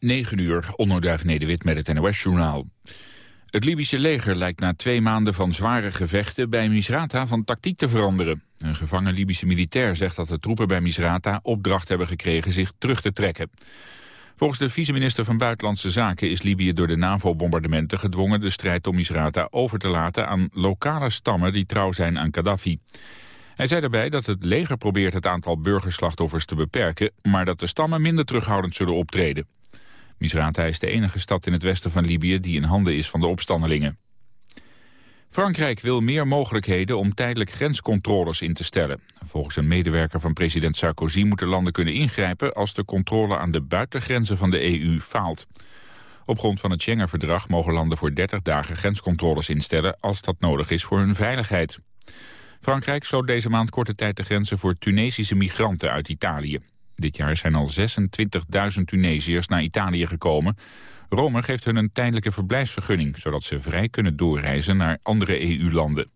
9 uur, onderduif Nederwit met het NOS-journaal. Het Libische leger lijkt na twee maanden van zware gevechten bij Misrata van tactiek te veranderen. Een gevangen Libische militair zegt dat de troepen bij Misrata opdracht hebben gekregen zich terug te trekken. Volgens de vice-minister van Buitenlandse Zaken is Libië door de NAVO-bombardementen gedwongen de strijd om Misrata over te laten aan lokale stammen die trouw zijn aan Gaddafi. Hij zei daarbij dat het leger probeert het aantal burgerslachtoffers te beperken, maar dat de stammen minder terughoudend zullen optreden. Misrata is de enige stad in het westen van Libië die in handen is van de opstandelingen. Frankrijk wil meer mogelijkheden om tijdelijk grenscontroles in te stellen. Volgens een medewerker van president Sarkozy moeten landen kunnen ingrijpen... als de controle aan de buitengrenzen van de EU faalt. Op grond van het Schengen-verdrag mogen landen voor 30 dagen grenscontroles instellen... als dat nodig is voor hun veiligheid. Frankrijk sloot deze maand korte tijd de grenzen voor Tunesische migranten uit Italië. Dit jaar zijn al 26.000 Tunesiërs naar Italië gekomen. Rome geeft hun een tijdelijke verblijfsvergunning... zodat ze vrij kunnen doorreizen naar andere EU-landen.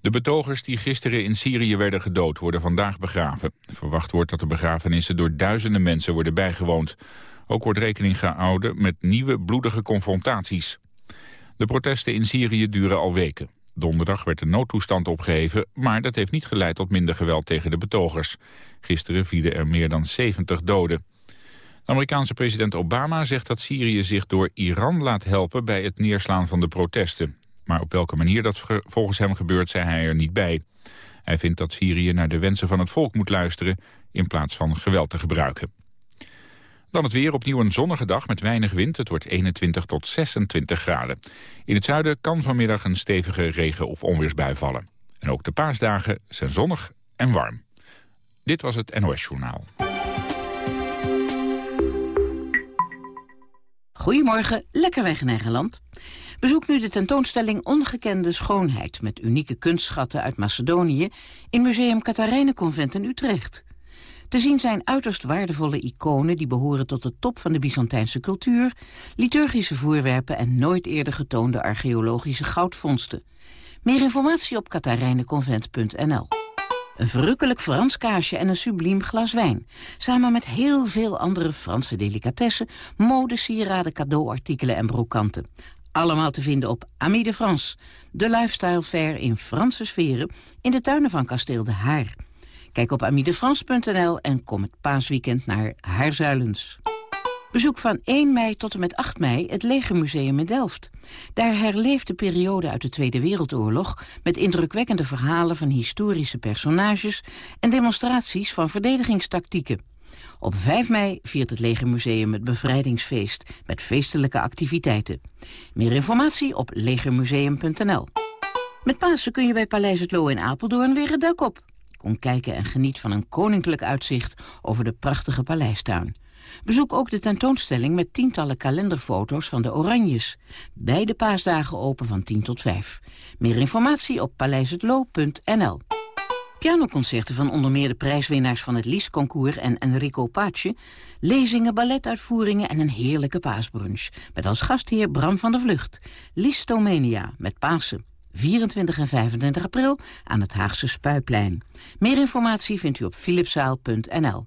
De betogers die gisteren in Syrië werden gedood worden vandaag begraven. Verwacht wordt dat de begrafenissen door duizenden mensen worden bijgewoond. Ook wordt rekening gehouden met nieuwe bloedige confrontaties. De protesten in Syrië duren al weken. Donderdag werd de noodtoestand opgeheven, maar dat heeft niet geleid tot minder geweld tegen de betogers. Gisteren vielen er meer dan 70 doden. De Amerikaanse president Obama zegt dat Syrië zich door Iran laat helpen bij het neerslaan van de protesten. Maar op welke manier dat volgens hem gebeurt, zei hij er niet bij. Hij vindt dat Syrië naar de wensen van het volk moet luisteren in plaats van geweld te gebruiken. Dan het weer, opnieuw een zonnige dag met weinig wind. Het wordt 21 tot 26 graden. In het zuiden kan vanmiddag een stevige regen- of onweersbui vallen. En ook de paasdagen zijn zonnig en warm. Dit was het NOS Journaal. Goedemorgen, lekker weg in eigen land. Bezoek nu de tentoonstelling Ongekende Schoonheid... met unieke kunstschatten uit Macedonië... in Museum Katharijnenconvent in Utrecht. Te zien zijn uiterst waardevolle iconen die behoren tot de top van de Byzantijnse cultuur, liturgische voorwerpen en nooit eerder getoonde archeologische goudvondsten. Meer informatie op katharijnenconvent.nl. Een verrukkelijk Frans kaasje en een subliem glas wijn. Samen met heel veel andere Franse delicatessen, mode, sieraden, cadeauartikelen en brokanten. Allemaal te vinden op Ami de France, de lifestyle fair in Franse sferen... in de tuinen van kasteel De Haar. Kijk op amidefrans.nl en kom het paasweekend naar Haarzuilens. Bezoek van 1 mei tot en met 8 mei het Legermuseum in Delft. Daar herleeft de periode uit de Tweede Wereldoorlog... met indrukwekkende verhalen van historische personages... en demonstraties van verdedigingstactieken. Op 5 mei viert het Legermuseum het bevrijdingsfeest... met feestelijke activiteiten. Meer informatie op legermuseum.nl. Met Pasen kun je bij Paleis het Loo in Apeldoorn weer een duik op. Kom kijken en geniet van een koninklijk uitzicht over de prachtige paleistuin. Bezoek ook de tentoonstelling met tientallen kalenderfoto's van de Oranjes. Beide paasdagen open van 10 tot 5. Meer informatie op paleishetlo.nl. Pianoconcerten van onder meer de prijswinnaars van het Liesconcours en Enrico Pace, lezingen, balletuitvoeringen en een heerlijke paasbrunch. Met als gastheer Bram van der Vlucht. Listomania met Pasen. 24 en 25 april aan het Haagse Spuiplein. Meer informatie vindt u op philipszaal.nl.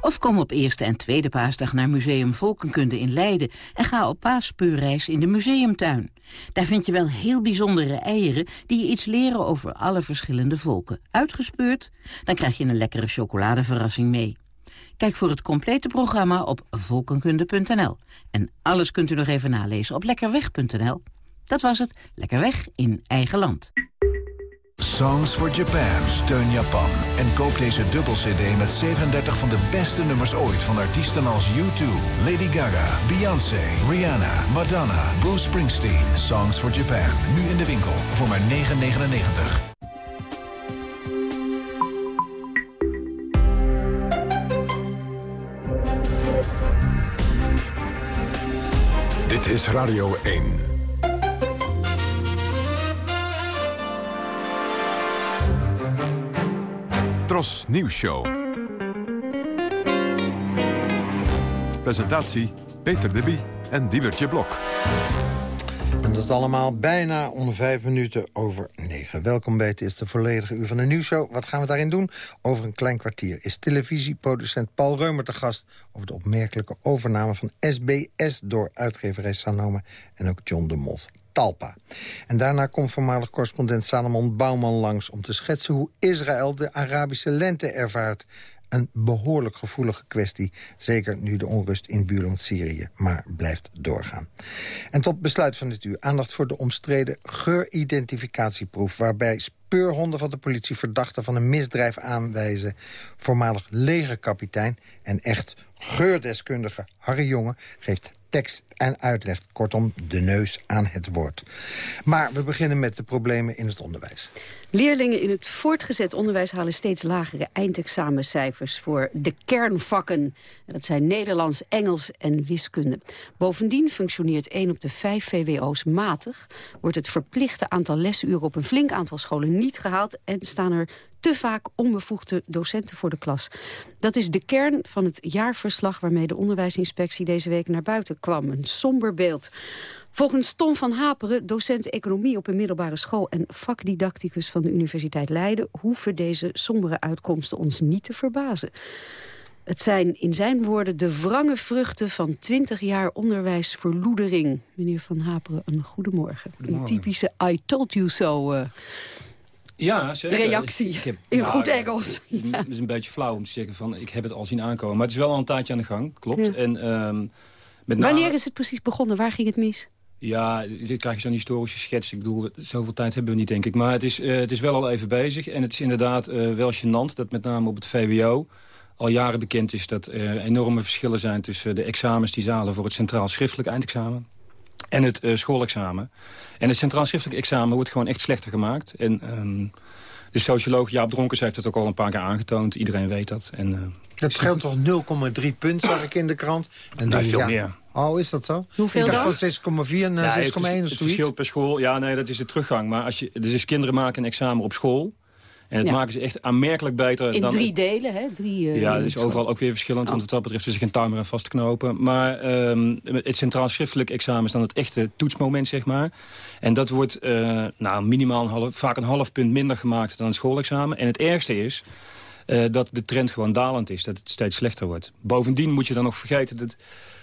Of kom op eerste en tweede paasdag naar Museum Volkenkunde in Leiden... en ga op paasspeurreis in de museumtuin. Daar vind je wel heel bijzondere eieren... die je iets leren over alle verschillende volken. Uitgespeurd? Dan krijg je een lekkere chocoladeverrassing mee. Kijk voor het complete programma op volkenkunde.nl. En alles kunt u nog even nalezen op lekkerweg.nl. Dat was het. Lekker weg in eigen land. Songs for Japan. Steun Japan. En koop deze dubbel-cd met 37 van de beste nummers ooit... van artiesten als U2, Lady Gaga, Beyoncé, Rihanna, Madonna, Bruce Springsteen. Songs for Japan. Nu in de winkel voor maar 9,99. Dit is Radio 1. Tros Nieuws Show. Presentatie Peter de Bie en Diewertje Blok. En dat allemaal bijna om vijf minuten over negen. Welkom bij het is de volledige uur van de nieuwsshow. Wat gaan we daarin doen? Over een klein kwartier is televisieproducent Paul Reumer te gast... over de opmerkelijke overname van SBS door uitgeverij Sanoma... en ook John de Mos. Talpa. En daarna komt voormalig correspondent Salomon Bouwman langs... om te schetsen hoe Israël de Arabische lente ervaart een behoorlijk gevoelige kwestie. Zeker nu de onrust in buurland Syrië maar blijft doorgaan. En tot besluit van dit uur aandacht voor de omstreden geuridentificatieproef... waarbij speurhonden van de politie verdachten van een misdrijf aanwijzen. Voormalig legerkapitein en echt geurdeskundige Harry Jonge geeft tekst en uitleg. Kortom, de neus aan het woord. Maar we beginnen met de problemen in het onderwijs. Leerlingen in het voortgezet onderwijs halen steeds lagere eindexamencijfers voor de kernvakken. dat zijn Nederlands, Engels en wiskunde. Bovendien functioneert 1 op de 5 VWO's matig. Wordt het verplichte aantal lesuren op een flink aantal scholen niet gehaald... en staan er te vaak onbevoegde docenten voor de klas. Dat is de kern van het jaarverslag waarmee de onderwijsinspectie deze week naar buiten kwam. Een somber beeld. Volgens Tom van Haperen, docent economie op een middelbare school... en vakdidacticus van de Universiteit Leiden... hoeven deze sombere uitkomsten ons niet te verbazen. Het zijn in zijn woorden de wrange vruchten van 20 jaar onderwijsverloedering. Meneer Van Haperen, een goedemorgen. Een typische I told you so uh, ja, zeker. reactie ik heb, in goed Engels. Het is een beetje flauw om te zeggen van ik heb het al zien aankomen. Maar het is wel al een tijdje aan de gang, klopt. En, um, met Wanneer is het precies begonnen? Waar ging het mis? Ja, dit krijg je zo'n historische schets. Ik bedoel, zoveel tijd hebben we niet, denk ik. Maar het is, uh, het is wel al even bezig. En het is inderdaad uh, wel gênant dat met name op het VWO... al jaren bekend is dat er enorme verschillen zijn... tussen de examens die zalen voor het centraal schriftelijk eindexamen... en het uh, schoolexamen. En het centraal schriftelijk examen wordt gewoon echt slechter gemaakt. En... Um, de socioloog Jaap Dronkers heeft het ook al een paar keer aangetoond. Iedereen weet dat. En, uh, dat scheelt toch 0,3 punt, zag ik in de krant. En nee, veel ja, meer. Oh, is dat zo? Hoeveel ik dacht van 6,4 naar 6,1 of zoiets. Het verschilt per school. Ja, nee, dat is de teruggang. Maar als je, dus kinderen maken een examen op school. En het maken ze echt aanmerkelijk beter. In dan, drie delen, hè? Drie, uh, ja, het is overal ook weer verschillend. Oh. Want wat dat betreft is er geen timer aan vast te knopen. Maar um, het centraal schriftelijk examen is dan het echte toetsmoment, zeg maar. En dat wordt uh, nou, minimaal een half, vaak een half punt minder gemaakt dan een schoolexamen. En het ergste is... Uh, dat de trend gewoon dalend is, dat het steeds slechter wordt. Bovendien moet je dan nog vergeten dat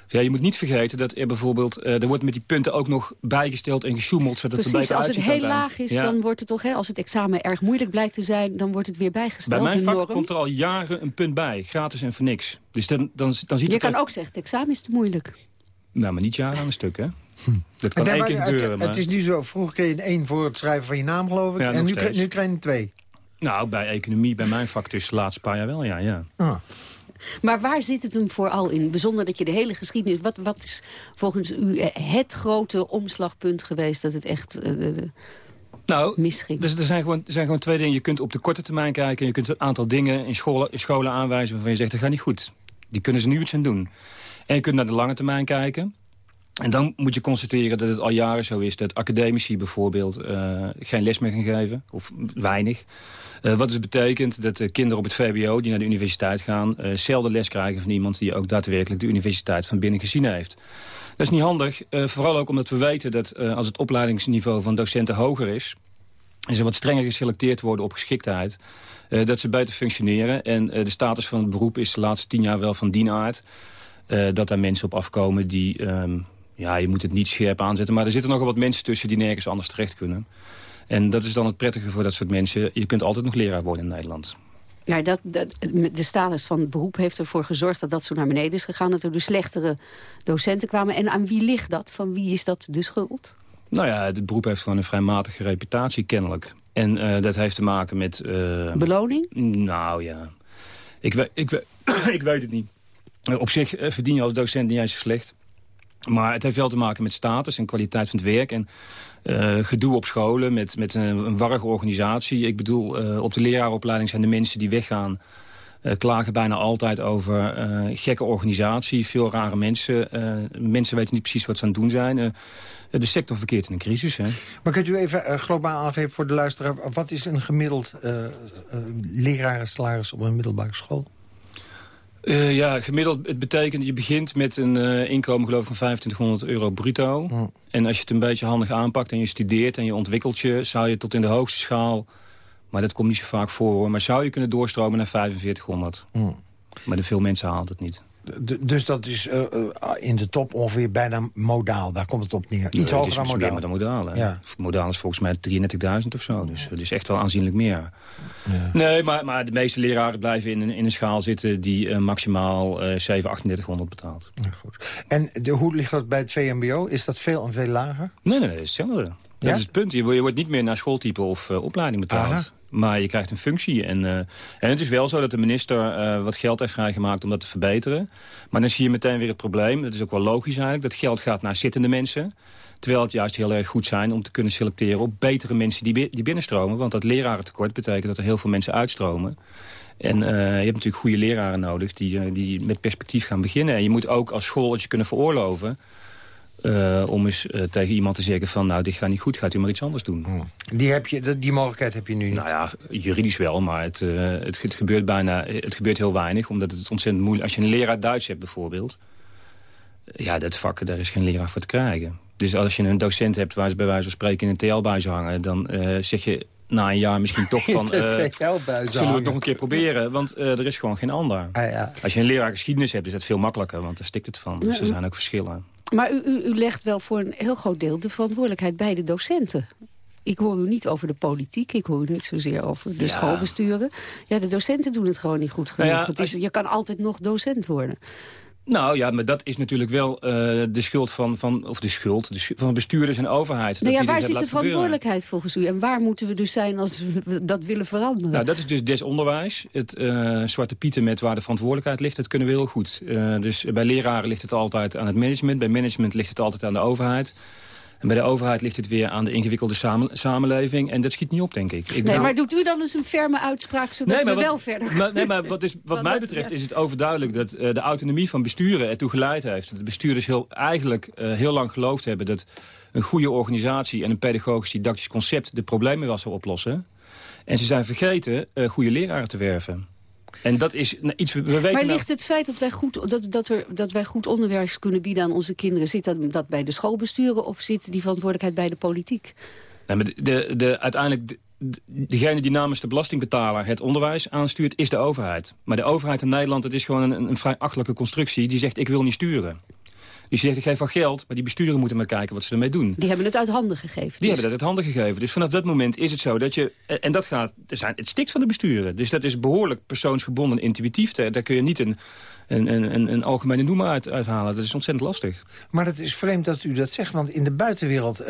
ja, je moet niet vergeten dat er bijvoorbeeld... Uh, er wordt met die punten ook nog bijgesteld en gesjoemeld... zodat Precies, het beter als het heel laag is, dan wordt het toch... Hè, als het examen erg moeilijk blijkt te zijn, dan wordt het weer bijgesteld. Bij mijn vak norm. komt er al jaren een punt bij, gratis en voor niks. Dus dan, dan, dan ziet je het kan ook zeggen, het examen is te moeilijk. Nou, maar niet jaren aan een stuk, hè? Dat kan één keer gebeuren. Het, maar... het is nu zo, vroeger kreeg je een één voor het schrijven van je naam, geloof ik. Ja, en nu, nu krijg je een twee. Nou, bij economie, bij mijn vak dus de laatste paar jaar wel, ja. ja. Ah. Maar waar zit het hem vooral in? Bijzonder dat je de hele geschiedenis... Wat, wat is volgens u het grote omslagpunt geweest dat het echt... Uh, nou, misging. Dus er, zijn gewoon, er zijn gewoon twee dingen. Je kunt op de korte termijn kijken. Je kunt een aantal dingen in scholen, in scholen aanwijzen waarvan je zegt dat gaat niet goed. Die kunnen ze nu iets aan doen. En je kunt naar de lange termijn kijken. En dan moet je constateren dat het al jaren zo is... dat academici bijvoorbeeld uh, geen les meer gaan geven, of weinig. Uh, wat dus betekent dat de kinderen op het VBO die naar de universiteit gaan... Uh, zelden les krijgen van iemand die ook daadwerkelijk de universiteit van binnen gezien heeft. Dat is niet handig, vooral ook omdat we weten dat als het opleidingsniveau van docenten hoger is... en ze wat strenger geselecteerd worden op geschiktheid... dat ze beter functioneren. En de status van het beroep is de laatste tien jaar wel van die aard... dat daar mensen op afkomen die... Ja, je moet het niet scherp aanzetten. Maar er zitten nogal wat mensen tussen die nergens anders terecht kunnen. En dat is dan het prettige voor dat soort mensen. Je kunt altijd nog leraar worden in Nederland. Ja, dat, dat, de status van het beroep heeft ervoor gezorgd dat dat zo naar beneden is gegaan. Dat er dus slechtere docenten kwamen. En aan wie ligt dat? Van wie is dat de schuld? Nou ja, het beroep heeft gewoon een vrij matige reputatie kennelijk. En uh, dat heeft te maken met... Uh, Beloning? Nou ja, ik, ik, we, ik weet het niet. Op zich eh, verdien je als docent niet eens slecht. Maar het heeft wel te maken met status en kwaliteit van het werk. En uh, gedoe op scholen met, met een, een warrige organisatie. Ik bedoel, uh, op de leraaropleiding zijn de mensen die weggaan... Uh, klagen bijna altijd over gekke organisatie, veel rare mensen. mensen weten niet precies wat ze aan het doen zijn. de sector verkeert in een crisis. Hè. Maar kunt u even globaal aangeven voor de luisteraar... wat is een gemiddeld lerarensalaris op een middelbare school? Uh, ja, gemiddeld, het betekent, je begint met een uh, inkomen geloof ik van 2500 euro bruto. Mm. En als je het een beetje handig aanpakt en je studeert en je ontwikkelt je... zou je tot in de hoogste schaal, maar dat komt niet zo vaak voor hoor... maar zou je kunnen doorstromen naar 4500. Mm. Maar de veel mensen halen het niet dus dat is uh, in de top ongeveer bijna modaal. Daar komt het op neer. Iets hoger dan modaal. dan modaal. Ja. Modaal is volgens mij 33.000 of zo. Dus het is echt wel aanzienlijk meer. Ja. Nee, maar, maar de meeste leraren blijven in, in een schaal zitten... die uh, maximaal uh, 7, 3800 betaalt. Ja, goed. En de, hoe ligt dat bij het VMBO? Is dat veel en veel lager? Nee, nee, nee hetzelfde. Dat is het punt. Je, je wordt niet meer naar schooltype of opleiding betaald. Maar je krijgt een functie. En, uh, en het is wel zo dat de minister uh, wat geld heeft vrijgemaakt om dat te verbeteren. Maar dan zie je meteen weer het probleem. Dat is ook wel logisch eigenlijk. Dat geld gaat naar zittende mensen. Terwijl het juist heel erg goed zijn om te kunnen selecteren op betere mensen die, die binnenstromen. Want dat lerarentekort betekent dat er heel veel mensen uitstromen. En uh, je hebt natuurlijk goede leraren nodig die, die met perspectief gaan beginnen. En je moet ook als school het je kunnen veroorloven uh, om eens uh, tegen iemand te zeggen van... nou, dit gaat niet goed, gaat u maar iets anders doen. Hmm. Die, heb je, die mogelijkheid heb je nu niet? Nou ja, juridisch wel, maar het, uh, het, het, gebeurt bijna, het gebeurt heel weinig. Omdat het ontzettend moeilijk... Als je een leraar Duits hebt bijvoorbeeld... ja, dat vak, daar is geen leraar voor te krijgen. Dus als je een docent hebt waar ze bij wijze van spreken in een TL-buis hangen... dan zeg je na een jaar misschien toch van... Uh, zullen we het nog een keer proberen? Want uh, er is gewoon geen ander. Ah, ja. Als je een leraar geschiedenis hebt, is dat veel makkelijker. Want daar stikt het van. Dus er zijn ook verschillen. Maar u, u, u legt wel voor een heel groot deel de verantwoordelijkheid bij de docenten. Ik hoor u niet over de politiek, ik hoor u niet zozeer over de schoolbesturen. Ja, de docenten doen het gewoon niet goed genoeg. Nou ja, is, je kan altijd nog docent worden. Nou ja, maar dat is natuurlijk wel uh, de schuld van, van, of de schuld de van bestuurders en overheid. Nou ja, waar zit de verantwoordelijkheid volgens u? En waar moeten we dus zijn als we dat willen veranderen? Nou, dat is dus desonderwijs. Het uh, zwarte pieten met waar de verantwoordelijkheid ligt, dat kunnen we heel goed. Uh, dus bij leraren ligt het altijd aan het management. Bij management ligt het altijd aan de overheid. En bij de overheid ligt het weer aan de ingewikkelde samenleving. En dat schiet niet op, denk ik. ik nee, maar doet u dan eens een ferme uitspraak, zodat we wel verder maar, Nee, maar wat, is, wat mij betreft is het overduidelijk... dat uh, de autonomie van besturen ertoe geleid heeft. Dat de bestuurders heel, eigenlijk uh, heel lang geloofd hebben... dat een goede organisatie en een pedagogisch didactisch concept... de problemen wel zou oplossen. En ze zijn vergeten uh, goede leraren te werven. En dat is iets... We weten maar ligt het feit dat wij, goed, dat, dat, er, dat wij goed onderwijs kunnen bieden aan onze kinderen... zit dat, dat bij de schoolbesturen of zit die verantwoordelijkheid bij de politiek? Nee, maar de, de, uiteindelijk... degene die namens de belastingbetaler het onderwijs aanstuurt, is de overheid. Maar de overheid in Nederland, het is gewoon een, een vrij achtelijke constructie... die zegt, ik wil niet sturen. Die zegt, ik geef van geld, maar die besturen moeten maar kijken wat ze ermee doen. Die hebben het uit handen gegeven. Die hebben het uit handen gegeven. Dus vanaf dat moment is het zo dat je... En dat gaat, het stikt van de besturen. Dus dat is behoorlijk persoonsgebonden intuïtief. Daar kun je niet een een, een, een algemene noemer uit, uithalen. Dat is ontzettend lastig. Maar het is vreemd dat u dat zegt, want in de buitenwereld... Uh,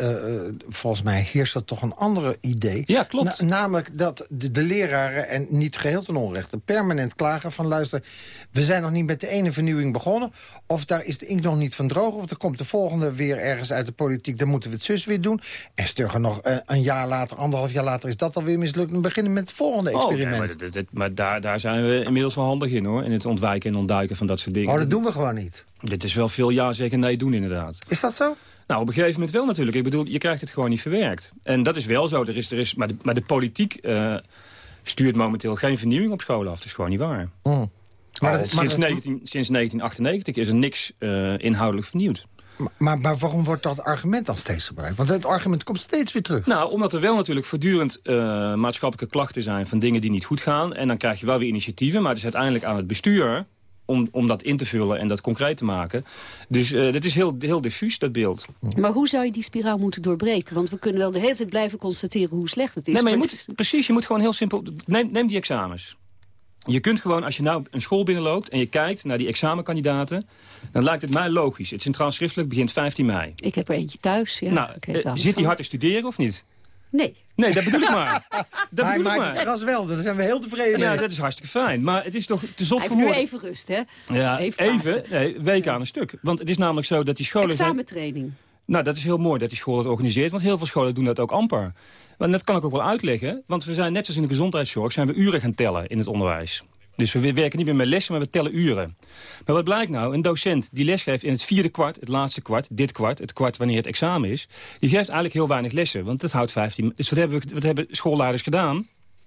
volgens mij heerst dat toch een andere idee. Ja, klopt. namelijk dat de, de, leraren, en niet geheel ten onrechte... permanent klagen van, luister, we zijn nog niet met de ene vernieuwing begonnen... of daar is de ink nog niet van droog... of er komt de volgende weer ergens uit de politiek... dan moeten we het zus weer doen. En stuggen nog uh, een jaar later, anderhalf jaar later... is dat alweer mislukt en beginnen met het volgende experiment. Oh, maar, maar daar, daar zijn we inmiddels wel handig in, hoor. In het ontwijken en ontduiken van dat soort dingen. Oh, dat doen we gewoon niet. Dit is wel veel ja zeggen nee doen inderdaad. Is dat zo? Nou, op een gegeven moment wel natuurlijk. Ik bedoel, je krijgt het gewoon niet verwerkt. En dat is wel zo. Er is, er is, maar, de, maar de politiek uh, stuurt momenteel geen vernieuwing op scholen af. Dat is gewoon niet waar. Mm. Maar, dat, sinds, 19, sinds 1998 is er niks uh, inhoudelijk vernieuwd. Maar, maar, waarom wordt dat argument dan steeds gebruikt? Want het argument komt steeds weer terug. Nou, omdat er wel natuurlijk voortdurend uh, maatschappelijke klachten zijn... van dingen die niet goed gaan. En dan krijg je wel weer initiatieven. Maar het is uiteindelijk aan het bestuur om, om dat in te vullen en dat concreet te maken. Dus uh, dat is heel, heel diffuus, dat beeld. Maar hoe zou je die spiraal moeten doorbreken? Want we kunnen wel de hele tijd blijven constateren hoe slecht het is. Nee, maar je moet, precies, je moet gewoon heel simpel... Neem, neem die examens. Je kunt gewoon, als je nou een school binnenloopt en je kijkt naar die examenkandidaten... dan lijkt het mij logisch. Het Centraal Schriftelijk begint 15 mei. Ik heb er eentje thuis, ja. Nou, uh, zit hij hard te studeren of niet? Nee. Nee, dat bedoel ik maar. Dat maar hij maakt het gras wel, daar zijn we heel tevreden mee. Ja, dat is hartstikke fijn. Maar het is toch te zot voor nu even rust, hè? Ja, even, even nee, weken aan een stuk. Want het is namelijk zo dat die scholen... Examentraining. Nou, dat is heel mooi dat die school dat organiseert. Want heel veel scholen doen dat ook amper. Maar dat kan ik ook wel uitleggen. Want we zijn net zoals in de gezondheidszorg... zijn we uren gaan tellen in het onderwijs. Dus we werken niet meer met lessen, maar we tellen uren. Maar wat blijkt nou? Een docent die lesgeeft in het vierde kwart, het laatste kwart, dit kwart, het kwart wanneer het examen is, die geeft eigenlijk heel weinig lessen. Want dat houdt 15... Dus wat hebben, we, wat hebben schoolleiders gedaan?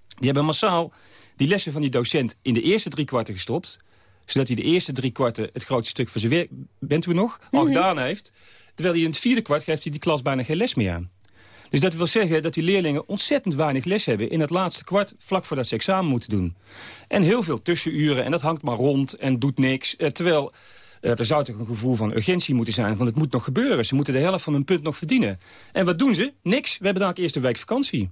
Die hebben massaal die lessen van die docent in de eerste drie kwarten gestopt Zodat hij de eerste drie kwarten het grootste stuk van zijn werk, bent u nog, al Mhm. gedaan heeft. Terwijl hij in het vierde kwart geeft hij die klas bijna geen les meer aan. Dus dat wil zeggen dat die leerlingen ontzettend weinig les hebben... in het laatste kwart, vlak voordat ze examen moeten doen. En heel veel tussenuren, en dat hangt maar rond en doet niks. Eh, terwijl eh, er zou toch een gevoel van urgentie moeten zijn... van het moet nog gebeuren, ze moeten de helft van hun punt nog verdienen. En wat doen ze? Niks. We hebben daar eerst een week vakantie.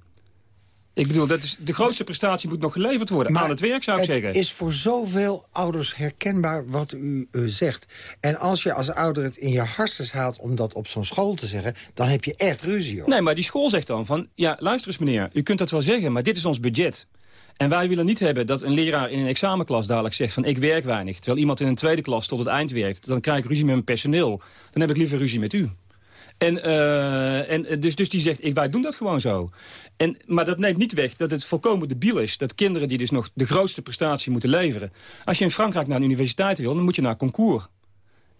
Ik bedoel, dat is, de grootste prestatie moet nog geleverd worden. Maar aan het werk, zou ik het zeggen. is voor zoveel ouders herkenbaar wat u eh, zegt. En als je als ouder het in je hartjes haalt om dat op zo'n school te zeggen... dan heb je echt ruzie, hoor. Nee, maar die school zegt dan van... ja, luister eens meneer, u kunt dat wel zeggen, maar dit is ons budget. En wij willen niet hebben dat een leraar in een examenklas dadelijk zegt van... ik werk weinig, terwijl iemand in een tweede klas tot het eind werkt. Dan krijg ik ruzie met mijn personeel. Dan heb ik liever ruzie met u. En, eh, en eh, dus, dus die zegt, ik, wij doen dat gewoon zo. En, maar dat neemt niet weg dat het volkomen debiel is... dat kinderen die dus nog de grootste prestatie moeten leveren... als je in Frankrijk naar een universiteit wil, dan moet je naar concours.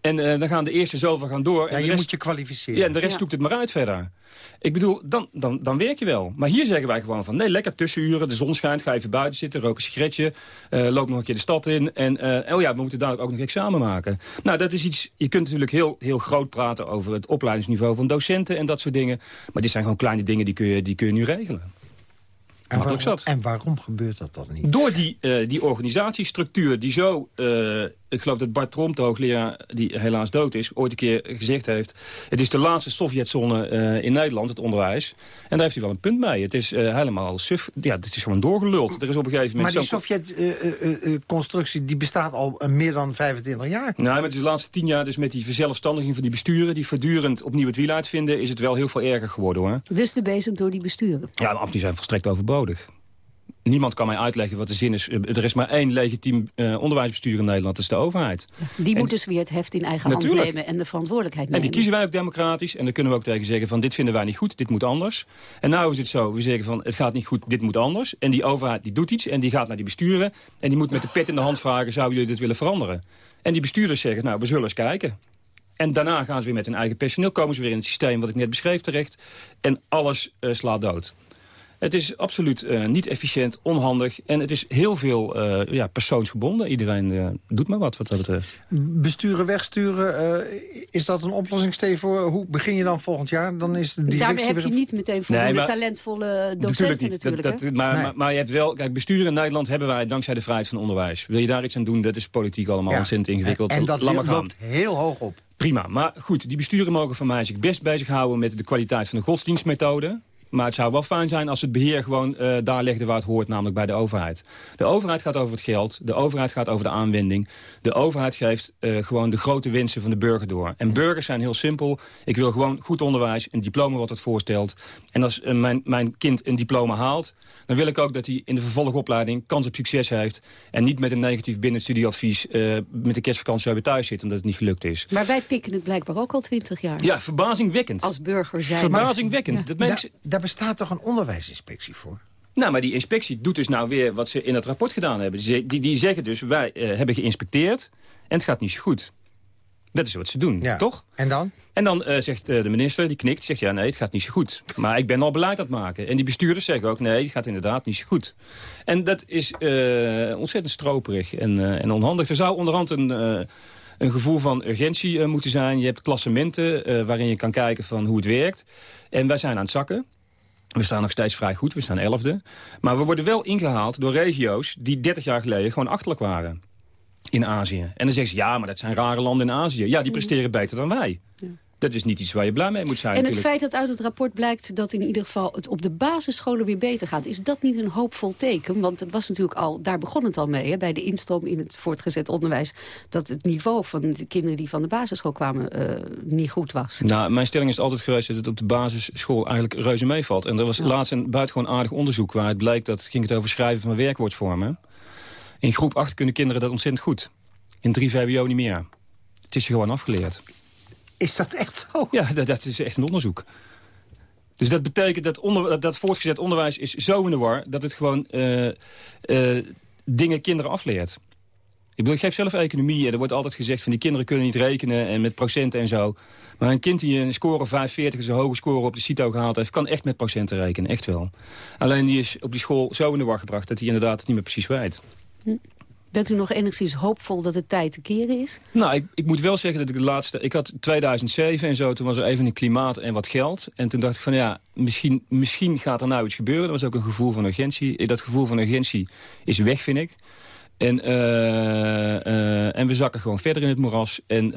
En eh, dan gaan de eerste zoveel gaan door. en ja, de je rest- moet je kwalificeren. ja, en de rest Ja. zoekt het maar uit verder. Ik bedoel, dan, dan, dan werk je wel. Maar hier zeggen wij gewoon van, nee, lekker tussenuren. De zon schijnt, ga even buiten zitten, rook een sigaretje. eh, loop nog een keer de stad in. En eh, oh ja, we moeten dadelijk ook nog examen maken. Nou, dat is iets, je kunt natuurlijk heel, heel groot praten over het opleidingsniveau van docenten en dat soort dingen. Maar dit zijn gewoon kleine dingen die kun je, die kun je nu regelen. en, waarom, zat. en waarom gebeurt dat dan niet? Door die, eh, die organisatiestructuur die zo... eh, ik geloof dat Bart Tromp, de hoogleraar die helaas dood is... ooit een keer gezegd heeft... het is de laatste Sovjetzone eh, in Nederland, het onderwijs. En daar heeft hij wel een punt mee. Het is eh, helemaal suf... Ja, het is gewoon doorgeluld. Er is op een gegeven Maar moment... die zo'n- Sovjet-constructie die bestaat al eh, meer dan 25 jaar. Nou, met de laatste tien jaar, dus met die verzelfstandiging van die besturen... die voortdurend opnieuw het wiel uitvinden... is het wel heel veel erger geworden, hoor. Dus de bezem door die besturen. Ja, de ambten zijn volstrekt overbodig. Niemand kan mij uitleggen wat de zin is. Eh, Er is maar één legitiem eh, onderwijsbestuur in Nederland, dat is de overheid. Die En- moet dus weer het heft in eigen Natuurlijk. hand nemen... en de verantwoordelijkheid En nemen. die kiezen wij ook democratisch. En dan kunnen we ook tegen zeggen van dit vinden wij niet goed, dit moet anders. En nou is het zo, we zeggen van het gaat niet goed, dit moet anders. En die overheid die doet iets en die gaat naar die besturen. En die moet met de pet in de hand vragen, zouden jullie dit willen veranderen? En die bestuurders zeggen, nou we zullen eens kijken. En daarna gaan ze weer met hun eigen personeel, komen ze weer in het systeem wat ik net beschreef terecht. En alles eh, slaat dood. Het is absoluut eh, niet efficiënt, onhandig. En het is heel veel eh, ja, persoonsgebonden. Iedereen eh, doet maar wat wat dat betreft. Besturen, wegsturen, eh, is dat een oplossing? Voor, hoe begin je dan volgend jaar? Dan is de directie Daarmee heb weer... je niet meteen voldoende Nee, maar- talentvolle docenten niet. natuurlijk. Dat, dat, maar, Nee. maar, maar je hebt wel, kijk, bestuur in Nederland hebben wij dankzij de vrijheid van onderwijs. Wil je daar iets aan doen, dat is politiek allemaal Ja. ontzettend ingewikkeld. En, en dat gaan. loopt heel hoog op. Prima, maar goed, die besturen mogen van mij zich best bezighouden met de kwaliteit van de godsdienstmethode. Maar het zou wel fijn zijn als het beheer gewoon eh, daar legde waar het hoort, namelijk bij de overheid. De overheid gaat over het geld, de overheid gaat over de aanwending. De overheid geeft eh, gewoon de grote wensen van de burger door. En burgers zijn heel simpel. Ik wil gewoon goed onderwijs, een diploma wat het voorstelt. En als eh, mijn, mijn kind een diploma haalt, dan wil ik ook dat hij in de vervolgopleiding kans op succes heeft. En niet met een negatief binnenstudieadvies eh, met de kerstvakantie weer thuis zit, omdat het niet gelukt is. Maar wij pikken het blijkbaar ook al twintig jaar. Ja, verbazingwekkend. Als burger zijn. Verbazingwekkend. Ja. Dat mensen... daar bestaat toch een onderwijsinspectie voor? Nou, maar die inspectie doet dus nou weer wat ze in het rapport gedaan hebben. Die, die, die zeggen dus, wij eh, hebben geïnspecteerd en het gaat niet zo goed. Dat is wat ze doen, Ja. toch? En dan? En dan eh, zegt eh, de minister, die knikt, zegt ja, nee, het gaat niet zo goed. Maar ik ben al beleid aan het maken. En die bestuurders zeggen ook, nee, het gaat inderdaad niet zo goed. En dat is ontzettend stroperig en, en onhandig. Er zou onderhand een... een gevoel van urgentie moeten zijn. Je hebt klassementen waarin je kan kijken van hoe het werkt. En wij zijn aan het zakken. We staan nog steeds vrij goed, we staan elfde. Maar we worden wel ingehaald door regio's die 30 jaar geleden gewoon achterlijk waren. In Azië. En dan zeggen ze, ja, maar dat zijn rare landen in Azië. Ja, die presteren beter dan wij. Dat is niet iets waar je blij mee moet zijn En het natuurlijk. feit dat uit het rapport blijkt dat in ieder geval het op de basisscholen weer beter gaat... is dat niet een hoopvol teken? Want het was natuurlijk al, daar begon het al mee, hè, bij de instroom in het voortgezet onderwijs... dat het niveau van de kinderen die van de basisschool kwamen eh, niet goed was. Nou, mijn stelling is altijd geweest dat het op de basisschool eigenlijk reuze meevalt. En er was laatst een buitengewoon aardig onderzoek waaruit bleek dat ging het over schrijven van werkwoordvormen. In groep 8 kunnen kinderen dat ontzettend goed. In 3 VWO niet meer. Het is je gewoon afgeleerd. Is dat echt zo? Ja, dat, dat is echt een onderzoek. Dus dat betekent dat, onder, dat, dat voortgezet onderwijs is zo in de war... dat het gewoon eh, eh, dingen kinderen afleert. Ik bedoel, ik geef zelf economie en er wordt altijd gezegd... van die kinderen kunnen niet rekenen en met procenten en zo. Maar een kind die een score 45, dus een hoge score op de CITO gehaald heeft... kan echt met procenten rekenen, echt wel. Alleen die is op die school zo in de war gebracht... dat hij inderdaad het niet meer precies weet. Bent u nog enigszins hoopvol dat het tijd te keren is? Nou, ik, ik moet wel zeggen dat ik de laatste... Ik had 2007 en zo, toen was er even een klimaat en wat geld. En toen dacht ik van ja, misschien, misschien gaat er nou iets gebeuren. Er was ook een gevoel van urgentie. Dat gevoel van urgentie is weg, vind ik. En, uh, uh, en we zakken gewoon verder in het moeras. En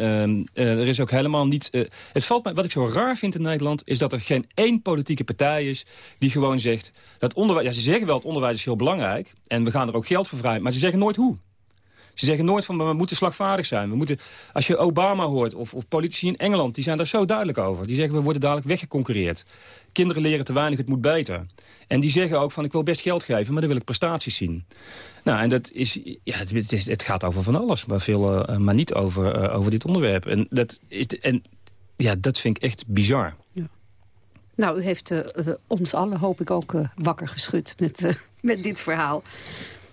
uh, er is ook helemaal niet... het valt mij, wat ik zo raar vind in Nederland... is dat er geen één politieke partij is die gewoon zegt... dat onderwijs, ja, ze zeggen wel het onderwijs is heel belangrijk... en we gaan er ook geld voor vrij, maar ze zeggen nooit hoe. Ze zeggen nooit van, we moeten slagvaardig zijn. We moeten, als je Obama hoort, of, of politici in Engeland... die zijn daar zo duidelijk over. Die zeggen, we worden dadelijk weggeconcureerd. Kinderen leren te weinig, het moet beter. En die zeggen ook van, ik wil best geld geven, maar dan wil ik prestaties zien. Nou, en dat is, ja, het, het gaat over van alles, maar, veel, uh, maar niet over, uh, over dit onderwerp. En, dat, is, en ja, dat vind ik echt bizar. Ja. Nou, u heeft uh, ons allen, hoop ik, ook wakker geschud met, met dit verhaal.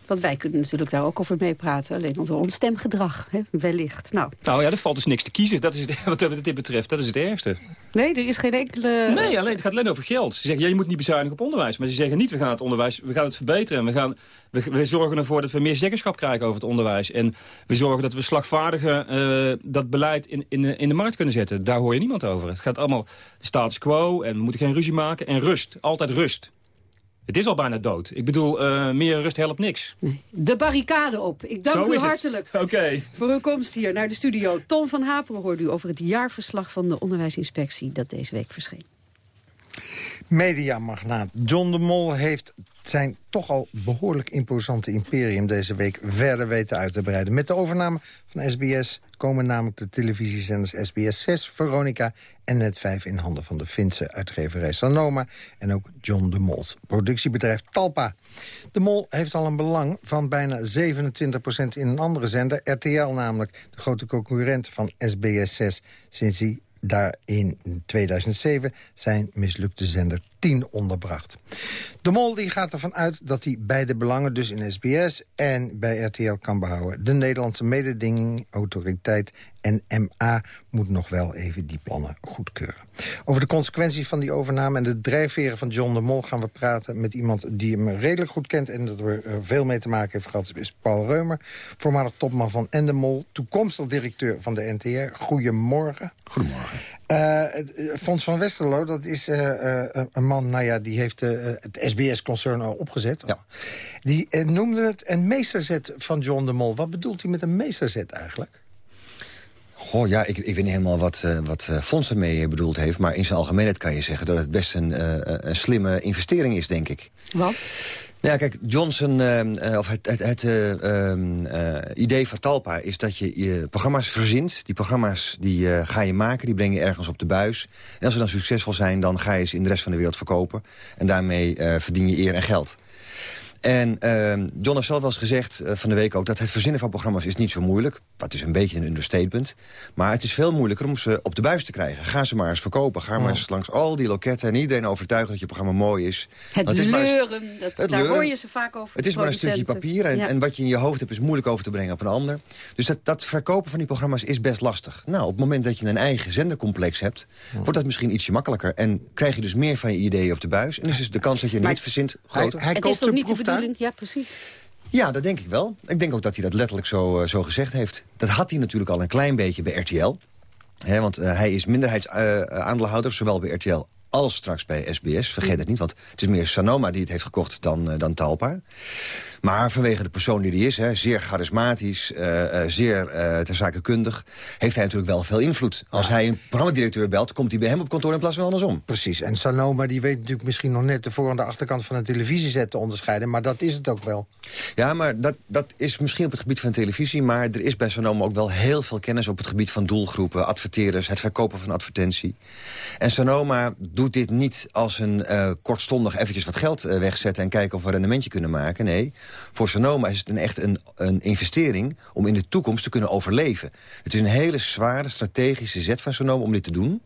Want wij kunnen natuurlijk daar ook over meepraten. Alleen onder ons stemgedrag, hè, wellicht. Nou. nou ja, er valt dus niks te kiezen. Dat is het, wat dit betreft, dat is het ergste. Nee, er is geen enkele... Nee, alleen, het gaat alleen over geld. Ze zeggen, ja, je moet niet bezuinigen op onderwijs. Maar ze zeggen niet, we gaan het onderwijs we gaan het verbeteren. En we, gaan, we, we zorgen ervoor dat we meer zeggenschap krijgen over het onderwijs. En we zorgen dat we slagvaardiger uh, dat beleid in, in, in de markt kunnen zetten. Daar hoor je niemand over. Het gaat allemaal status quo en we moeten geen ruzie maken. En rust, altijd rust. Het is al bijna dood. Ik bedoel, uh, meer rust helpt niks. De barricade op. Ik dank Zo u hartelijk okay. voor uw komst hier naar de studio. Tom van Haperen hoort u over het jaarverslag van de onderwijsinspectie... dat deze week verscheen. Mediamagnaat John de Mol heeft zijn toch al behoorlijk imposante imperium deze week verder weten uit te breiden. Met de overname van SBS komen namelijk de televisiezenders SBS 6, Veronica en Net 5 in handen van de Finse uitgeverij Sanoma en ook John de Mol's productiebedrijf Talpa. De Mol heeft al een belang van bijna 27% in een andere zender, RTL namelijk, de grote concurrent van SBS 6, sinds hij daar in 2007 zijn mislukte zender 10 onderbracht. De Mol die gaat ervan uit dat hij beide belangen, dus in SBS en bij RTL, kan behouden. De Nederlandse mededingingautoriteit NMA moet nog wel even die plannen goedkeuren. Over de consequenties van die overname en de drijfveren van John de Mol... gaan we praten met iemand die hem redelijk goed kent... en dat er veel mee te maken heeft gehad, is Paul Reumer. Voormalig topman van Endemol, toekomstig directeur van de NTR. Goedemorgen. Goedemorgen. Uh, Fons van Westerlo, dat is uh, uh, een man, nou ja, die heeft het SBS-concern al opgezet. Ja. Die noemde het een meesterzet van John de Mol. Wat bedoelt hij met een meesterzet eigenlijk? Goh, ja, ik, ik weet niet helemaal wat, uh, wat uh, Fons ermee bedoeld heeft... maar in zijn algemeenheid kan je zeggen dat het best een, uh, een slimme investering is, denk ik. Wat? Nou ja, kijk, Johnson, uh, of het, het, het uh, idee van Talpa is dat je je programma's verzint. Die programma's die ga je maken, die breng je ergens op de buis. En als ze dan succesvol zijn, dan ga je ze in de rest van de wereld verkopen. En daarmee verdien je eer en geld. En uh, John heeft zelf wel eens gezegd uh, van de week ook... dat het verzinnen van programma's is niet zo moeilijk. Dat is een beetje een understatement. Maar het is veel moeilijker om ze op de buis te krijgen. Ga ze maar eens verkopen. Ga maar eens langs al die loketten... en iedereen overtuigen dat je programma mooi is. Het, het is leuren, dat, het daar leuren. hoor je ze vaak over. Het is maar een stukje papier. En, ja. en, wat je in je hoofd hebt is moeilijk over te brengen op een ander. Dus dat, dat verkopen van die programma's is best lastig. Nou, op het moment dat je een eigen zendercomplex hebt... Wordt dat misschien ietsje makkelijker. En krijg je dus meer van je ideeën op de buis. En dus is de kans dat je niet verzint groter. Hij, hij het is toch niet de Ja, precies. Ja, dat denk ik wel. Ik denk ook dat hij dat letterlijk zo, uh, zo gezegd heeft. Dat had hij natuurlijk al een klein beetje bij RTL. He, want uh, hij is minderheidsaandeelhouder, uh, zowel bij RTL als straks bij SBS. Vergeet het niet, want het is meer Sanoma die het heeft gekocht dan, dan Talpa. Maar vanwege de persoon die hij is, hè, zeer charismatisch, uh, uh, zeer uh, ter zake kundig... heeft hij natuurlijk wel veel invloed. Als ja. hij een programmadirecteur belt, komt hij bij hem op kantoor in plaats van andersom. Precies, en Sanoma die weet natuurlijk misschien nog net... de voor- en de achterkant van een televisiezet te onderscheiden... maar dat is het ook wel. Ja, maar dat, dat is misschien op het gebied van televisie... maar er is bij Sanoma ook wel heel veel kennis op het gebied van doelgroepen... adverteerders, het verkopen van advertentie. En Sanoma doet dit niet als een kortstondig eventjes wat geld wegzetten... en kijken of we een rendementje kunnen maken. Nee, voor Sonoma is het een, echt een, een investering om in de toekomst te kunnen overleven. Het is een hele zware strategische zet van Sonoma om dit te doen.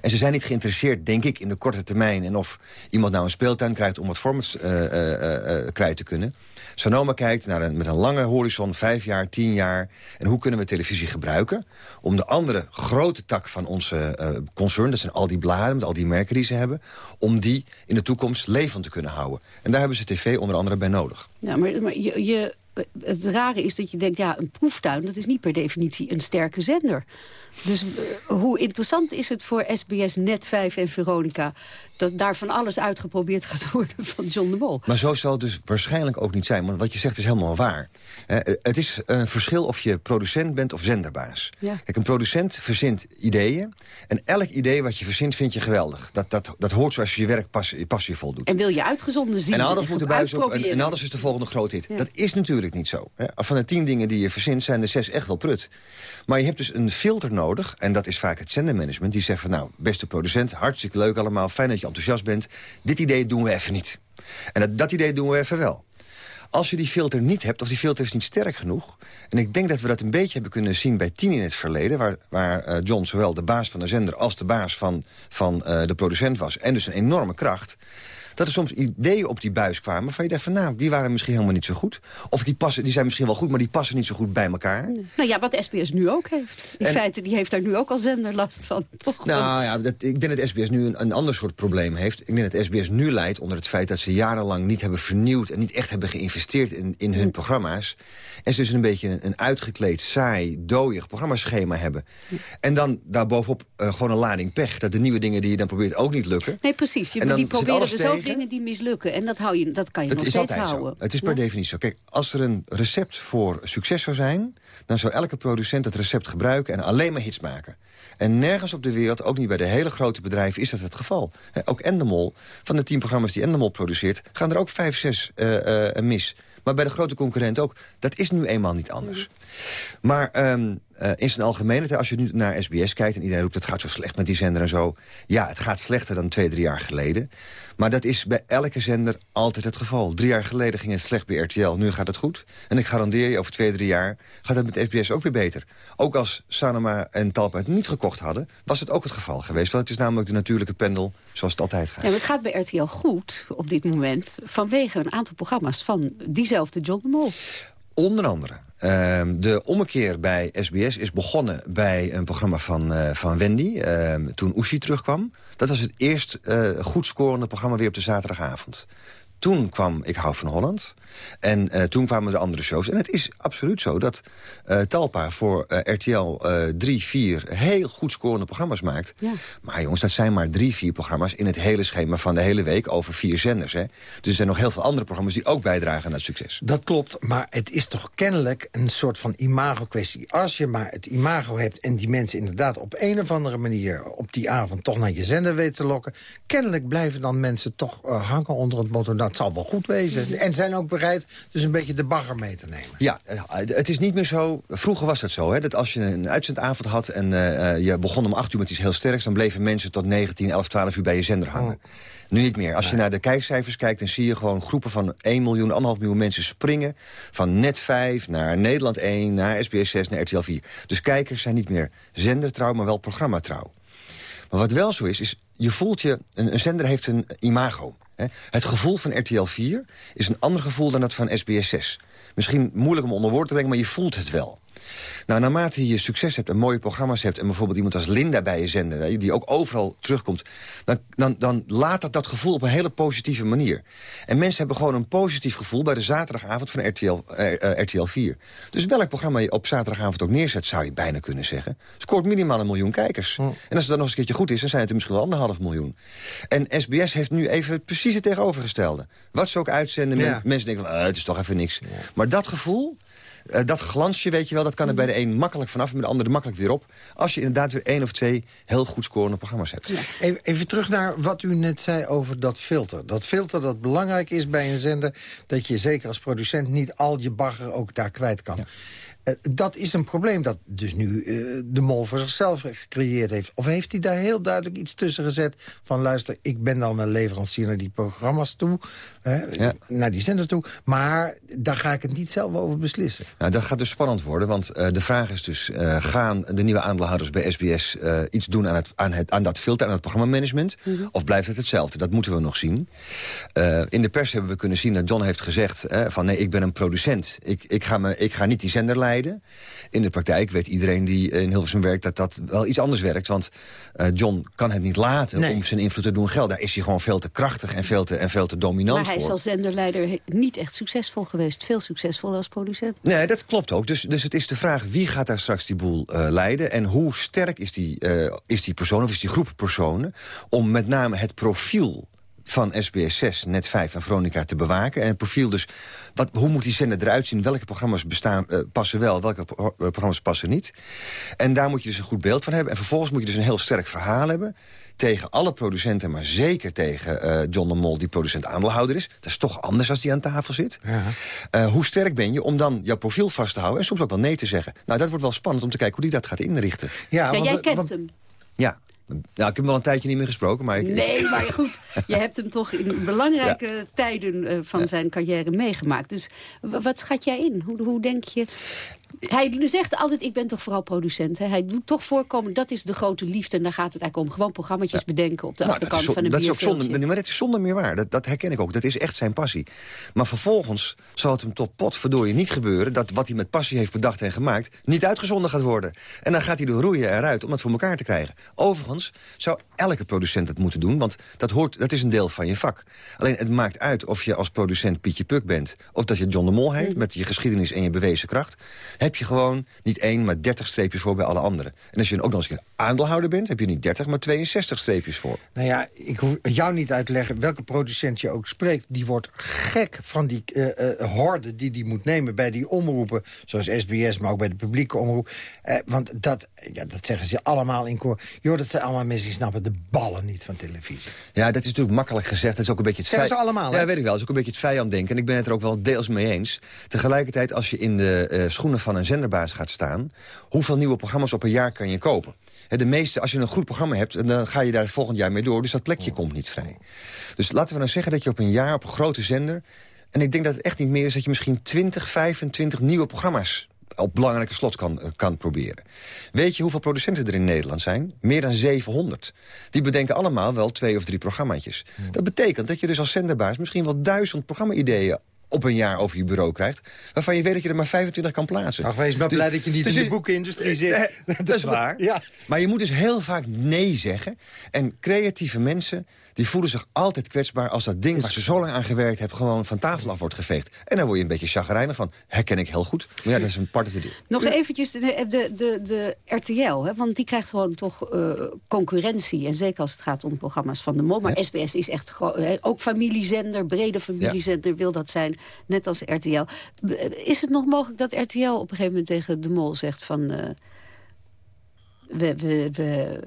En ze zijn niet geïnteresseerd, denk ik, in de korte termijn... en of iemand nou een speeltuin krijgt om wat formats uh, uh, uh, kwijt te kunnen... Sonoma kijkt naar met een lange horizon, vijf jaar, tien jaar... en hoe kunnen we televisie gebruiken... om de andere grote tak van onze concern... dat zijn al die bladen, met al die merken die ze hebben... om die in de toekomst levend te kunnen houden. En daar hebben ze tv onder andere bij nodig. Ja, maar, maar je, je het rare is dat je denkt, ja, een proeftuin... dat is niet per definitie een sterke zender. Dus eh, hoe interessant is het voor SBS Net 5 en Veronica... dat daar van alles uitgeprobeerd gaat worden van John de Mol. Maar zo zal het dus waarschijnlijk ook niet zijn. Want wat je zegt is helemaal waar. Eh, het is een verschil of je producent bent of zenderbaas. Kijk, een producent verzint ideeën. En elk idee wat je verzint vind je geweldig. Dat, dat, dat hoort zoals je je werk pas, passievol doet. En wil je uitgezonden zien. En alles moet erbij op. En, en alles is de volgende grote hit. Dat is natuurlijk niet zo. Van de tien dingen die je verzint zijn er zes echt wel prut. Maar je hebt dus een filter nodig. En dat is vaak het zendermanagement. Die zegt van nou, beste producent, hartstikke leuk allemaal. Fijn dat je enthousiast bent. Dit idee doen we even niet. En dat, dat idee doen we even wel. Als je die filter niet hebt, of die filter is niet sterk genoeg... en ik denk dat we dat een beetje hebben kunnen zien bij Tien in het verleden... waar, waar uh, John zowel de baas van de zender als de baas van, van uh, de producent was... en dus een enorme kracht dat er soms ideeën op die buis kwamen... van je dacht van, nou, die waren misschien helemaal niet zo goed. Of die, passen, die zijn misschien wel goed, maar die passen niet zo goed bij elkaar. Nou ja, wat SBS nu ook heeft. In feite, die heeft daar nu ook al zender last van. Toch? Nou ja, dat, ik denk dat SBS nu een, een ander soort probleem heeft. Ik denk dat SBS nu leidt onder het feit dat ze jarenlang niet hebben vernieuwd... en niet echt hebben geïnvesteerd in, in hun programma's. En ze dus een beetje een, een uitgekleed, saai, dooiig programmaschema hebben. En dan daarbovenop uh, gewoon een lading pech. Dat de nieuwe dingen die je dan probeert ook niet lukken. Nee, precies. Je, die proberen dus ook dingen die mislukken. En dat, hou je, dat kan je het nog steeds houden. Zo. Het is per definitie zo. Kijk, als er een recept voor succes zou zijn... dan zou elke producent het recept gebruiken en alleen maar hits maken. En nergens op de wereld, ook niet bij de hele grote bedrijven, is dat het geval. ook Endemol, van de tien programma's die Endemol produceert... gaan er ook vijf, zes uh, uh, mis. Maar bij de grote concurrent ook. Dat is nu eenmaal niet anders. Maar um, uh, in zijn algemeenheid, als je nu naar SBS kijkt... en iedereen roept, het gaat zo slecht met die zender en zo. Ja, het gaat slechter dan twee, drie jaar geleden. Maar dat is bij elke zender altijd het geval. Drie jaar geleden ging het slecht bij RTL, nu gaat het goed. En ik garandeer je, over twee, drie jaar gaat het met SBS ook weer beter. Ook als Sanoma en Talpa het niet gekocht hadden... was het ook het geval geweest. Want het is namelijk de natuurlijke pendel zoals het altijd gaat. Ja, het gaat bij RTL goed op dit moment... vanwege een aantal programma's van diezelfde John de Mol. Onder andere. Ehm, de ommekeer bij SBS is begonnen bij een programma van, uh, van Wendy... Ehm, toen Oeshi terugkwam. Dat was het eerst uh, goed scorende programma weer op de zaterdagavond. Toen kwam Ik hou van Holland. En uh, toen kwamen de andere shows. En het is absoluut zo dat uh, Talpa voor uh, RTL 3, 4 heel goed scorende programma's maakt. Ja. Maar jongens, dat zijn maar drie, vier programma's in het hele schema van de hele week over vier zenders. Hè? Dus er zijn nog heel veel andere programma's die ook bijdragen aan dat succes. Dat klopt, maar het is toch kennelijk een soort van imago-kwestie. Als je maar het imago hebt en die mensen inderdaad op een of andere manier op die avond toch naar je zender weet te lokken. Kennelijk blijven dan mensen toch hangen onder het motto, dat zal wel goed wezen. En zijn ook bereid dus een beetje de bagger mee te nemen. Ja, eh, het is niet meer zo... Vroeger was het zo, hè, dat als je een uitzendavond had... en uh, je begon om 8 uur met iets heel sterks... dan bleven mensen tot 19, 11, 12 uur bij je zender hangen. Oh. Nu niet meer. Als je naar de kijkcijfers kijkt... dan zie je gewoon groepen van 1 miljoen, 1,5 miljoen mensen springen... van net 5 naar Nederland 1, naar SBS 6, naar RTL 4. Dus kijkers zijn niet meer zendertrouw, maar wel programmatrouw. Maar wat wel zo is, is je voelt je... Een, een zender heeft een imago. Het gevoel van RTL 4 is een ander gevoel dan dat van SBS 6. Misschien moeilijk om onder woord te brengen, maar je voelt het wel. Nou, naarmate je succes hebt en mooie programma's hebt... en bijvoorbeeld iemand als Linda bij je zender... die ook overal terugkomt... dan, dan, dan laat dat dat gevoel op een hele positieve manier. En mensen hebben gewoon een positief gevoel... bij de zaterdagavond van RTL, uh, uh, RTL 4. Dus welk programma je op zaterdagavond ook neerzet... zou je bijna kunnen zeggen... scoort minimaal een miljoen kijkers. En als het dan nog eens een keertje goed is... dan zijn het er misschien wel anderhalf miljoen. En SBS heeft nu even precies het tegenovergestelde. Wat ze ook uitzenden, mensen denken van... Uh, het is toch even niks. Maar dat gevoel... Uh, dat glansje, weet je wel, dat kan er bij de een makkelijk vanaf... en bij de ander makkelijk weer op. Als je inderdaad weer één of twee heel goed scorende programma's hebt. Even, even, terug naar wat u net zei over dat filter. Dat filter dat belangrijk is bij een zender... dat je zeker als producent niet al je bagger ook daar kwijt kan. Ja. Uh, dat is een probleem dat dus nu uh, de mol voor zichzelf gecreëerd heeft. Of heeft hij daar heel duidelijk iets tussen gezet van... luister, ik ben dan een leverancier naar die programma's toe, ja. naar die zender toe... maar daar ga ik het niet zelf over beslissen. Nou, dat gaat dus spannend worden, want uh, de vraag is dus... gaan de nieuwe aandeelhouders bij SBS iets doen aan, het, aan, het, aan dat filter, aan het programmamanagement... Mm -hmm. of blijft het hetzelfde? Dat moeten we nog zien. in de pers hebben we kunnen zien dat John heeft gezegd... van nee, ik ben een producent. Ik, ik, ga, me, ik ga niet die zender leiden. In de praktijk weet iedereen die in Hilversum werkt... dat dat wel iets anders werkt. Want uh, John kan het niet laten om zijn invloed te doen gelden. Daar is hij gewoon veel te krachtig en veel te, en veel te dominant hij is als zenderleider niet echt succesvol geweest. Veel succesvoller als producent. Nee, dat klopt ook. Dus, dus het is de vraag wie gaat daar straks die boel uh, leiden... en hoe sterk is die, uh, is die persoon of is die groep personen... om met name het profiel van SBS 6, Net 5 en Veronica te bewaken. En het profiel dus, wat, hoe moet die zender eruit zien? Welke programma's bestaan, uh, passen wel, welke programma's passen niet? En daar moet je dus een goed beeld van hebben. En vervolgens moet je dus een heel sterk verhaal hebben tegen alle producenten, maar zeker tegen uh, John de Mol... die producent-aandeelhouder is. Dat is toch anders als die aan tafel zit. Ja. Uh, hoe sterk ben je om dan jouw profiel vast te houden... en soms ook wel nee te zeggen. Nou, dat wordt wel spannend om te kijken hoe die dat gaat inrichten. Ja, ja jij kent want, hem. Ja, nou, ik heb hem al een tijdje niet meer gesproken. Maar ik, nee, maar goed, je hebt hem toch in belangrijke ja. tijden uh, van ja. zijn carrière meegemaakt. Dus wat schat jij in? Hoe, hoe denk je... Hij zegt altijd, ik ben toch vooral producent. Hè? Hij doet toch voorkomen, dat is de grote liefde. En daar gaat het eigenlijk om. Gewoon programma's ja. bedenken op de nou, achterkant van een dat is ook zonder, Maar dat is zonder meer waar. Dat, dat, herken ik ook. Dat is echt zijn passie. Maar vervolgens zal het hem tot potverdorie niet gebeuren... dat wat hij met passie heeft bedacht en gemaakt... niet uitgezonden gaat worden. En dan gaat hij er roeien eruit om het voor elkaar te krijgen. Overigens zou elke producent het moeten doen. Want dat, hoort, dat is een deel van je vak. Alleen het maakt uit of je als producent Pietje Puk bent... of dat je John de Mol heet, mm. met je geschiedenis en je bewezen kracht heb je gewoon niet één, maar 30 streepjes voor bij alle anderen. En als je dan ook nog eens een aandeelhouder bent... heb je niet 30, maar 62 streepjes voor. Nou ja, ik hoef jou niet uit te leggen welke producent je ook spreekt. Die wordt gek van die uh, uh, horde die die moet nemen bij die omroepen... zoals SBS, maar ook bij de publieke omroep. Uh, want dat, ja, dat zeggen ze allemaal in koor. Joh, dat zijn allemaal mensen die snappen de ballen niet van televisie. Ja, dat is natuurlijk makkelijk gezegd. Dat is ook een beetje het Zeggen ze allemaal, Ja, weet ik wel. Dat is ook een beetje het vijanddenken. En ik ben het er ook wel deels mee eens. Tegelijkertijd, als je in de schoenen van een zenderbaas gaat staan... hoeveel nieuwe programma's op een jaar kan je kopen? De meeste, als je een goed programma hebt, dan ga je daar volgend jaar mee door. Dus dat plekje komt niet vrij. Dus laten we nou zeggen dat je op een jaar op een grote zender... en ik denk dat het echt niet meer is dat je misschien 20, 25 nieuwe programma's op belangrijke slots kan, kan proberen. Weet je hoeveel producenten er in Nederland zijn? Meer dan 700. Die bedenken allemaal wel twee of drie programmaatjes. Dat betekent dat je dus als zenderbaas misschien wel duizend programma-ideeën op een jaar over je bureau krijgt... waarvan je weet dat je er maar 25 kan plaatsen. Ach, wees maar dus, blij dat je niet dus in de boekenindustrie zit. dat is waar. Ja. Maar je moet dus heel vaak nee zeggen. En creatieve mensen die voelen zich altijd kwetsbaar als dat ding waar ze zo lang aan gewerkt hebben... gewoon van tafel af wordt geveegd. En dan word je een beetje chagrijnig van. Herken ik heel goed. Maar ja, dat is een part of the Nog eventjes de, de, de, de RTL, hè, want die krijgt gewoon toch uh, concurrentie. En zeker als het gaat om programma's van de Mol. Maar ja. SBS is echt ook familiezender, brede familiezender ja. wil dat zijn. Net als RTL. Is het nog mogelijk dat RTL op een gegeven moment tegen de Mol zegt van... Uh, we, we, we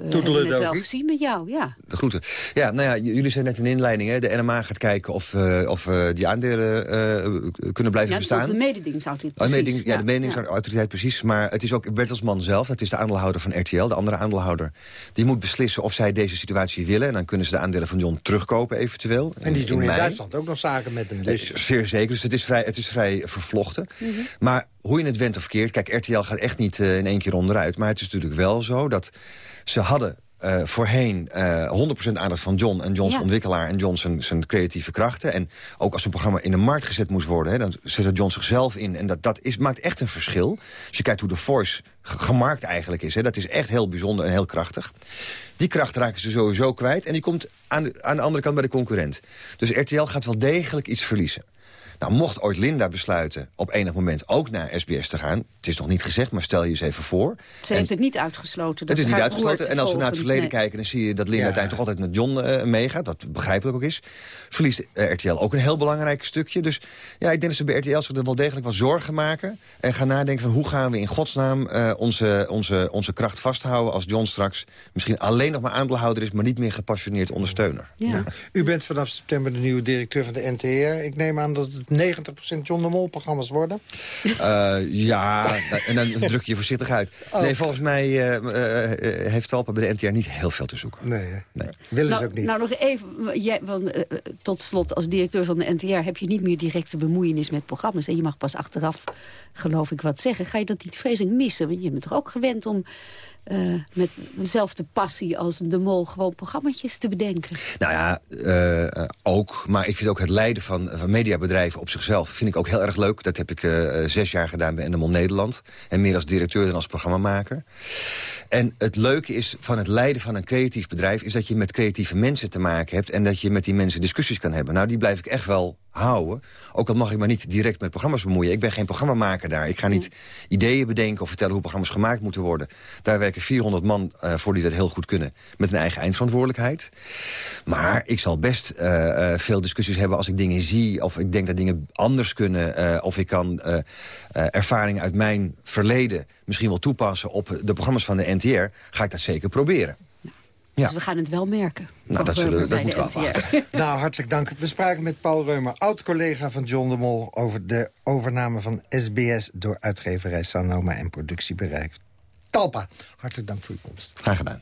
hebben het wel gezien met jou, ja. De groeten. Ja, nou ja, jullie zijn net in inleiding. Hè. De NMA gaat kijken of, uh, of uh, die aandelen uh, kunnen blijven ja, bestaan. Ja, de mededingingsautoriteit. Oh, mededing, ja, ja, de mededingingsautoriteit precies. Maar het is ook Bertelsman zelf, dat is de aandeelhouder van RTL, de andere aandeelhouder. Die moet beslissen of zij deze situatie willen. En dan kunnen ze de aandelen van John terugkopen eventueel. En die in, doen in, in Duitsland ook nog zaken met hem. Dus. Zeer zeker, dus het is vrij, het is vrij vervlochten. Mm -hmm. Maar hoe je het went of keert, kijk, RTL gaat echt niet in één keer onderuit. Maar het is natuurlijk wel zo dat ze hadden uh, voorheen uh, 100% aandacht van John en Johns ja. ontwikkelaar... en John zijn, zijn, creatieve krachten. En ook als een programma in de markt gezet moest worden... Hè, dan zette John zichzelf in. En dat, dat is, maakt echt een verschil. Als je kijkt hoe de Voice gemarkt eigenlijk is... Hè, dat is echt heel bijzonder en heel krachtig. Die kracht raken ze sowieso kwijt. En die komt aan de, aan de andere kant bij de concurrent. Dus RTL gaat wel degelijk iets verliezen. Nou, mocht ooit Linda besluiten op enig moment ook naar SBS te gaan... het is nog niet gezegd, maar stel je eens even voor. Ze heeft het niet uitgesloten. Het is niet uitgesloten. En als we naar het verleden nee. kijken... dan zie je dat Linda ja. uiteindelijk toch altijd met John uh, meegaat. Wat begrijpelijk ook is. Verliest uh, RTL ook een heel belangrijk stukje. Dus ja, ik denk dat ze bij RTL zich er wel degelijk wel zorgen maken. En gaan nadenken van hoe gaan we in godsnaam uh, onze, onze, onze kracht vasthouden... als John straks misschien alleen nog maar aandeelhouder is... maar niet meer gepassioneerd ondersteuner. Ja. Ja. U bent vanaf september de nieuwe directeur van de NTR. Ik neem aan dat het 90% John de Mol programma's worden? Uh, ja, en dan druk je je voorzichtig uit. Oh. Nee, volgens mij uh, uh, heeft Talpa bij de NTR niet heel veel te zoeken. Nee, nee. willen nou, ze ook niet. Nou, nog even, jij, want, tot slot, als directeur van de NTR... heb je niet meer directe bemoeienis met programma's. En je mag pas achteraf, geloof ik, wat zeggen. Ga je dat niet vreselijk missen? Want je bent toch ook gewend om uh, met dezelfde passie als de mol gewoon programma's te bedenken. Nou ja, uh, ook. Maar ik vind ook het leiden van, van mediabedrijven bedrijven op zichzelf vind ik ook heel erg leuk. Dat heb ik uh, zes jaar gedaan bij Endemol Nederland. En meer als directeur dan als programmamaker. En het leuke is van het leiden van een creatief bedrijf... is dat je met creatieve mensen te maken hebt... en dat je met die mensen discussies kan hebben. Nou, die blijf ik echt wel houden. Ook al mag ik me niet direct met programma's bemoeien. Ik ben geen programmamaker daar. Ik ga niet ideeën bedenken of vertellen hoe programma's gemaakt moeten worden. Daar werken 400 man uh, voor die dat heel goed kunnen. Met een eigen eindverantwoordelijkheid. Maar ik zal best uh, uh, veel discussies hebben als ik dingen zie... of ik denk dat dingen anders kunnen... of ik kan ervaringen uit mijn verleden misschien wel toepassen... op de programma's van de NTR, ga ik dat zeker proberen. Ja. Dus we gaan het wel merken. Nou, dat, zullen, dat moeten we afwachten. nou, hartelijk dank. We spraken met Paul Reumer, oud-collega van John de Mol... over de overname van SBS door uitgeverij Sanoma en productiebereik Talpa. Hartelijk dank voor uw komst. Graag gedaan.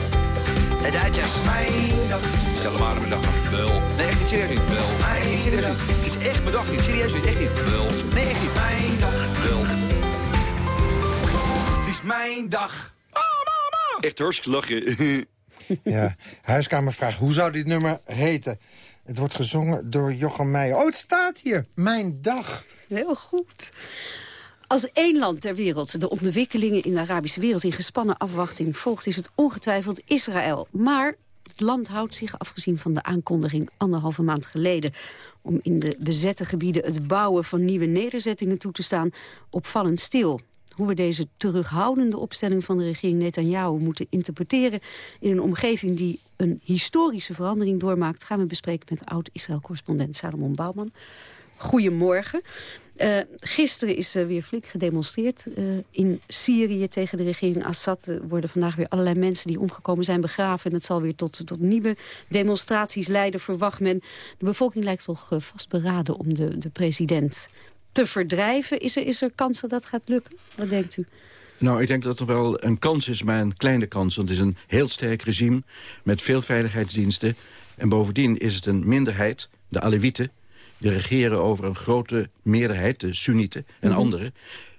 de Duitsers. Mijn dag. Stel maar mijn dag. Wel. Nee, echt niet serieus niet. Wel. Nee, niet serieus niet. Het is echt mijn dag niet. Serieus niet. Echt niet. Wel. Nee, echt niet. Mijn dag. Wel. Het is mijn dag. Oh, mama. Echt hartstikke lachen. ja, huiskamervraag. Hoe zou dit nummer heten? Het wordt gezongen door Jochem Meijer. Oh, het staat hier. Mijn dag. Heel goed. Als één land ter wereld de ontwikkelingen in de Arabische wereld... in gespannen afwachting volgt, is het ongetwijfeld Israël. Maar het land houdt zich, afgezien van de aankondiging anderhalve maand geleden... om in de bezette gebieden het bouwen van nieuwe nederzettingen toe te staan... opvallend stil. Hoe we deze terughoudende opstelling van de regering Netanyahu moeten interpreteren... in een omgeving die een historische verandering doormaakt... gaan we bespreken met oud-Israël-correspondent Salomon Bouwman. Goedemorgen. Uh, gisteren is er weer flink gedemonstreerd uh, in Syrië tegen de regering Assad. Er worden vandaag weer allerlei mensen die omgekomen zijn begraven. En het zal weer tot, tot nieuwe demonstraties leiden, verwacht men. De bevolking lijkt toch vastberaden om de, de president te verdrijven. Is er, is er kans dat dat gaat lukken? Wat denkt u? Nou, ik denk dat er wel een kans is, maar een kleine kans. Want het is een heel sterk regime met veel veiligheidsdiensten. En bovendien is het een minderheid, de Alewieten die regeren over een grote meerderheid, de Soenieten en mm anderen.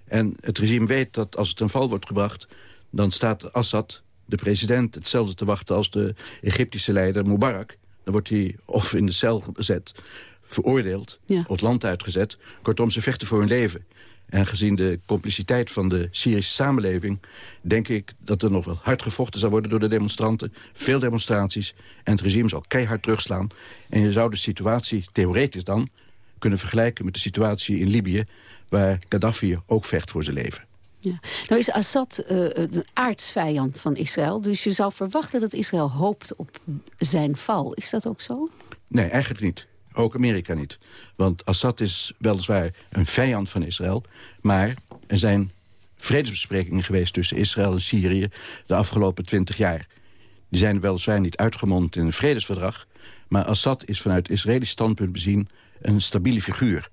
En het regime weet dat als het een val wordt gebracht... dan staat Assad, de president, hetzelfde te wachten als de Egyptische leider Mubarak. Dan wordt hij of in de cel gezet, veroordeeld, ja. op het land uitgezet. Kortom, ze vechten voor hun leven. En gezien de compliciteit van de Syrische samenleving... denk ik dat er nog wel hard gevochten zal worden door de demonstranten. Veel demonstraties. En het regime zal keihard terugslaan. En je zou de situatie theoretisch dan kunnen vergelijken met de situatie in Libië... waar Gaddafi ook vecht voor zijn leven. Ja. Nou is Assad uh, de aardsvijand van Israël. Dus je zou verwachten dat Israël hoopt op zijn val. Is dat ook zo? Nee, eigenlijk niet. Ook Amerika niet. Want Assad is weliswaar een vijand van Israël. Maar er zijn vredesbesprekingen geweest tussen Israël en Syrië... de afgelopen twintig jaar. Die zijn weliswaar niet uitgemond in een vredesverdrag... maar Assad is vanuit Israëlisch standpunt bezien een stabiele figuur.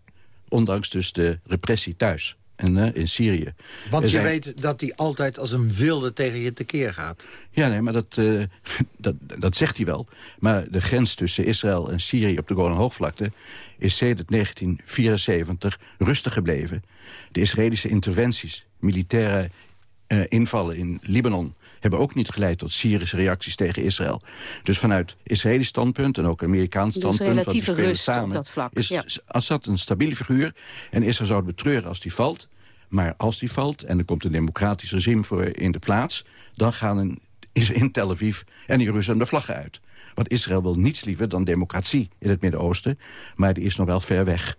Ondanks dus de repressie thuis en uh, in Syrië. Want je weet dat hij altijd als een wilde tegen je tekeer gaat. Ja, nee, maar dat, uh, dat, dat zegt hij wel. Maar de grens tussen Israël en Syrië op de Golanhoogvlakte... is sedert 1974 rustig gebleven. De Israëlische interventies, militaire uh, invallen in Libanon hebben ook niet geleid tot Syrische reacties tegen Israël. Dus vanuit Israëlisch standpunt en ook Amerikaans standpunt... relatieve rust samen, op dat vlak. Is ja. Assad een stabiele figuur en Israël zou het betreuren als die valt. Maar als die valt en er komt een democratisch regime voor in de plaats... dan gaan een, in Tel Aviv en Jeruzalem de vlaggen uit. Want Israël wil niets liever dan democratie in het Midden-Oosten... maar die is nog wel ver weg.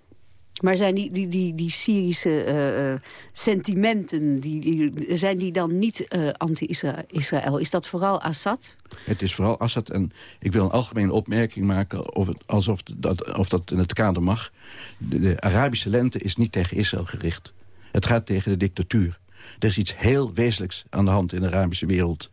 Maar zijn die, die, die, die Syrische uh, sentimenten, die, zijn die dan niet uh, anti-Israël? Is dat vooral Assad? Het is vooral Assad. En ik wil een algemene opmerking maken, of alsof dat, of dat in het kader mag. De, de Arabische lente is niet tegen Israël gericht. Het gaat tegen de dictatuur. Er is iets heel wezenlijks aan de hand in de Arabische wereld.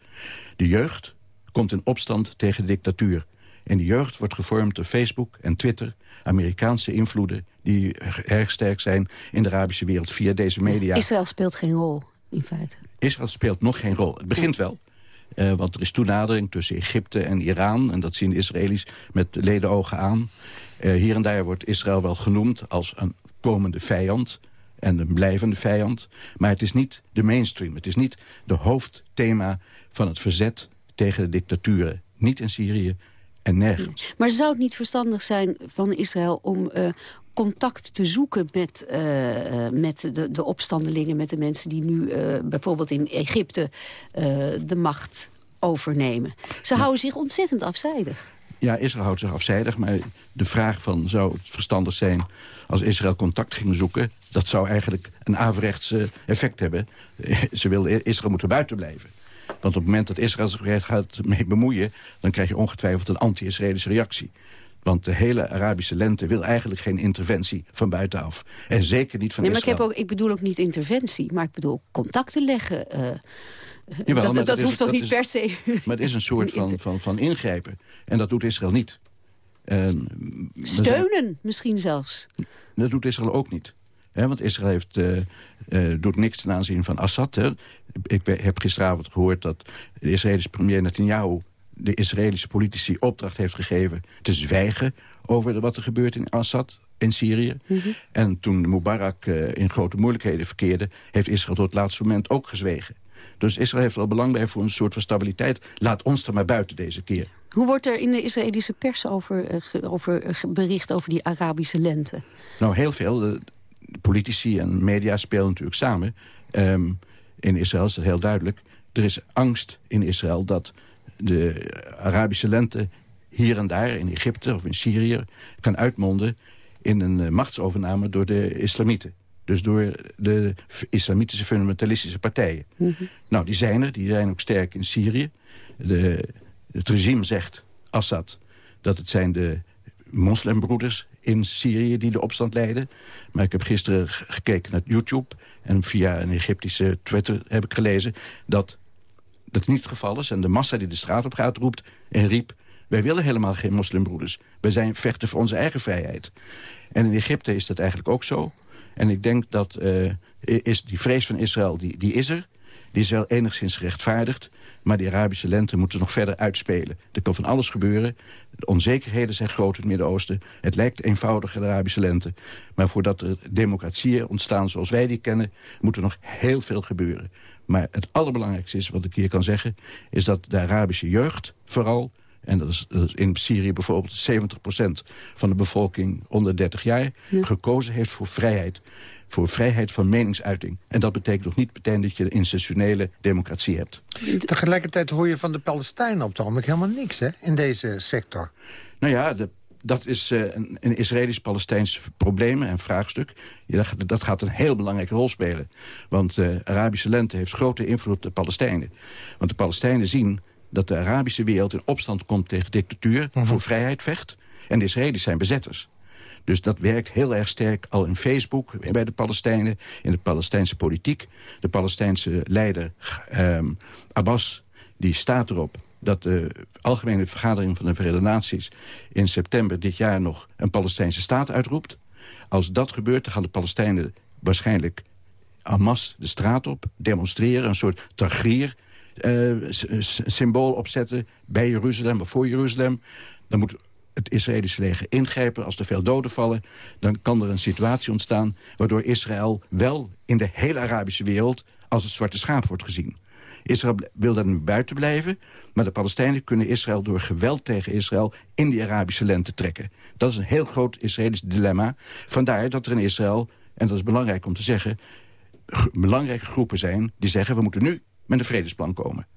De jeugd komt in opstand tegen de dictatuur. En die jeugd wordt gevormd door Facebook en Twitter... Amerikaanse invloeden die erg sterk zijn in de Arabische wereld via deze media. Israël speelt geen rol, in feite. Israël speelt nog geen rol. Het begint wel. Uh, want er is toenadering tussen Egypte en Iran. En dat zien de Israëli's met ledenogen aan. Uh, hier en daar wordt Israël wel genoemd als een komende vijand. En een blijvende vijand. Maar het is niet de mainstream. Het is niet de hoofdthema van het verzet tegen de dictaturen. Niet in Syrië, en nergens. Maar zou het niet verstandig zijn van Israël om uh, contact te zoeken met, uh, met de, de opstandelingen... met de mensen die nu uh, bijvoorbeeld in Egypte de macht overnemen? Ze ja. houden zich ontzettend afzijdig. Ja, Israël houdt zich afzijdig, maar de vraag van... zou het verstandig zijn als Israël contact ging zoeken... dat zou eigenlijk een averechts effect hebben. Ze willen Israël moeten buiten blijven. Want op het moment dat Israël zich gaat mee bemoeien... dan krijg je ongetwijfeld een anti-Israëlische reactie. Want de hele Arabische lente wil eigenlijk geen interventie van buitenaf. En zeker niet van nee, maar Israël. Ik, heb ook, ik bedoel ook niet interventie, maar ik bedoel contacten leggen. Uh, Jawel, dat, dat, dat hoeft toch niet is, per se... Maar het is een soort van, van, van ingrijpen. En dat doet Israël niet. Um, Steunen zijn, misschien zelfs. Dat doet Israël ook niet. He, want Israël heeft, uh, uh, doet niks ten aanzien van Assad. Hè. Ik heb gisteravond gehoord dat de Israëlische premier Netanyahu... de Israëlische politici opdracht heeft gegeven te zwijgen... over wat er gebeurt in Assad in Syrië. Mm -hmm. En toen Mubarak uh, in grote moeilijkheden verkeerde... heeft Israël tot het laatste moment ook gezwegen. Dus Israël heeft wel belang bij voor een soort van stabiliteit. Laat ons er maar buiten deze keer. Hoe wordt er in de Israëlische pers over, over bericht over die Arabische lente? Nou, heel veel. De politici en media spelen natuurlijk samen. Um, in Israël is dat heel duidelijk. Er is angst in Israël dat de Arabische lente hier en daar... in Egypte of in Syrië kan uitmonden in een uh, machtsovername door de islamieten. Dus door de islamitische fundamentalistische partijen. Mm -hmm. Nou, die zijn er. Die zijn ook sterk in Syrië. De, het regime zegt, Assad, dat het zijn de moslimbroeders in Syrië die de opstand leiden. Maar ik heb gisteren gekeken naar YouTube... en via een Egyptische Twitter heb ik gelezen... dat dat niet het geval is. En de massa die de straat op gaat roept en riep... wij willen helemaal geen moslimbroeders. Wij zijn vechten voor onze eigen vrijheid. En in Egypte is dat eigenlijk ook zo. En ik denk dat uh, is die vrees van Israël, die, die is er. Die is wel enigszins gerechtvaardigd. Maar die Arabische lente moeten nog verder uitspelen. Er kan van alles gebeuren. De onzekerheden zijn groot in het Midden-Oosten. Het lijkt eenvoudig de Arabische lente. Maar voordat er democratieën ontstaan zoals wij die kennen... moet er nog heel veel gebeuren. Maar het allerbelangrijkste is, wat ik hier kan zeggen... is dat de Arabische jeugd vooral en dat is, dat is in Syrië bijvoorbeeld 70% van de bevolking onder 30 jaar... gekozen heeft voor vrijheid voor vrijheid van meningsuiting. En dat betekent nog niet meteen dat je een institutionele democratie hebt. Tegelijkertijd hoor je van de Palestijnen op het ogenblik helemaal niks hè, in deze sector. Nou ja, de, dat is uh, een, een Israëlisch-Palestijns probleem en vraagstuk. Ja, dat, dat, gaat een heel belangrijke rol spelen. Want de uh, Arabische lente heeft grote invloed op de Palestijnen. Want de Palestijnen zien dat de Arabische wereld in opstand komt tegen dictatuur... Mm voor vrijheid vecht. En de Israëli's zijn bezetters. Dus dat werkt heel erg sterk al in Facebook bij de Palestijnen... in de Palestijnse politiek. De Palestijnse leider um, Abbas die staat erop dat de Algemene Vergadering van de Verenigde Naties... in september dit jaar nog een Palestijnse staat uitroept. Als dat gebeurt, dan gaan de Palestijnen waarschijnlijk Hamas de straat op... demonstreren, een soort tagrier... Uh, symbool opzetten bij Jeruzalem of voor Jeruzalem. Dan moet het Israëlische leger ingrijpen. Als er veel doden vallen, dan kan er een situatie ontstaan... waardoor Israël wel in de hele Arabische wereld als het zwarte schaap wordt gezien. Israël wil daar nu buiten blijven... maar de Palestijnen kunnen Israël door geweld tegen Israël... in die Arabische lente trekken. Dat is een heel groot Israëlisch dilemma. Vandaar dat er in Israël, en dat is belangrijk om te zeggen... belangrijke groepen zijn die zeggen... we moeten nu met een vredesplan komen.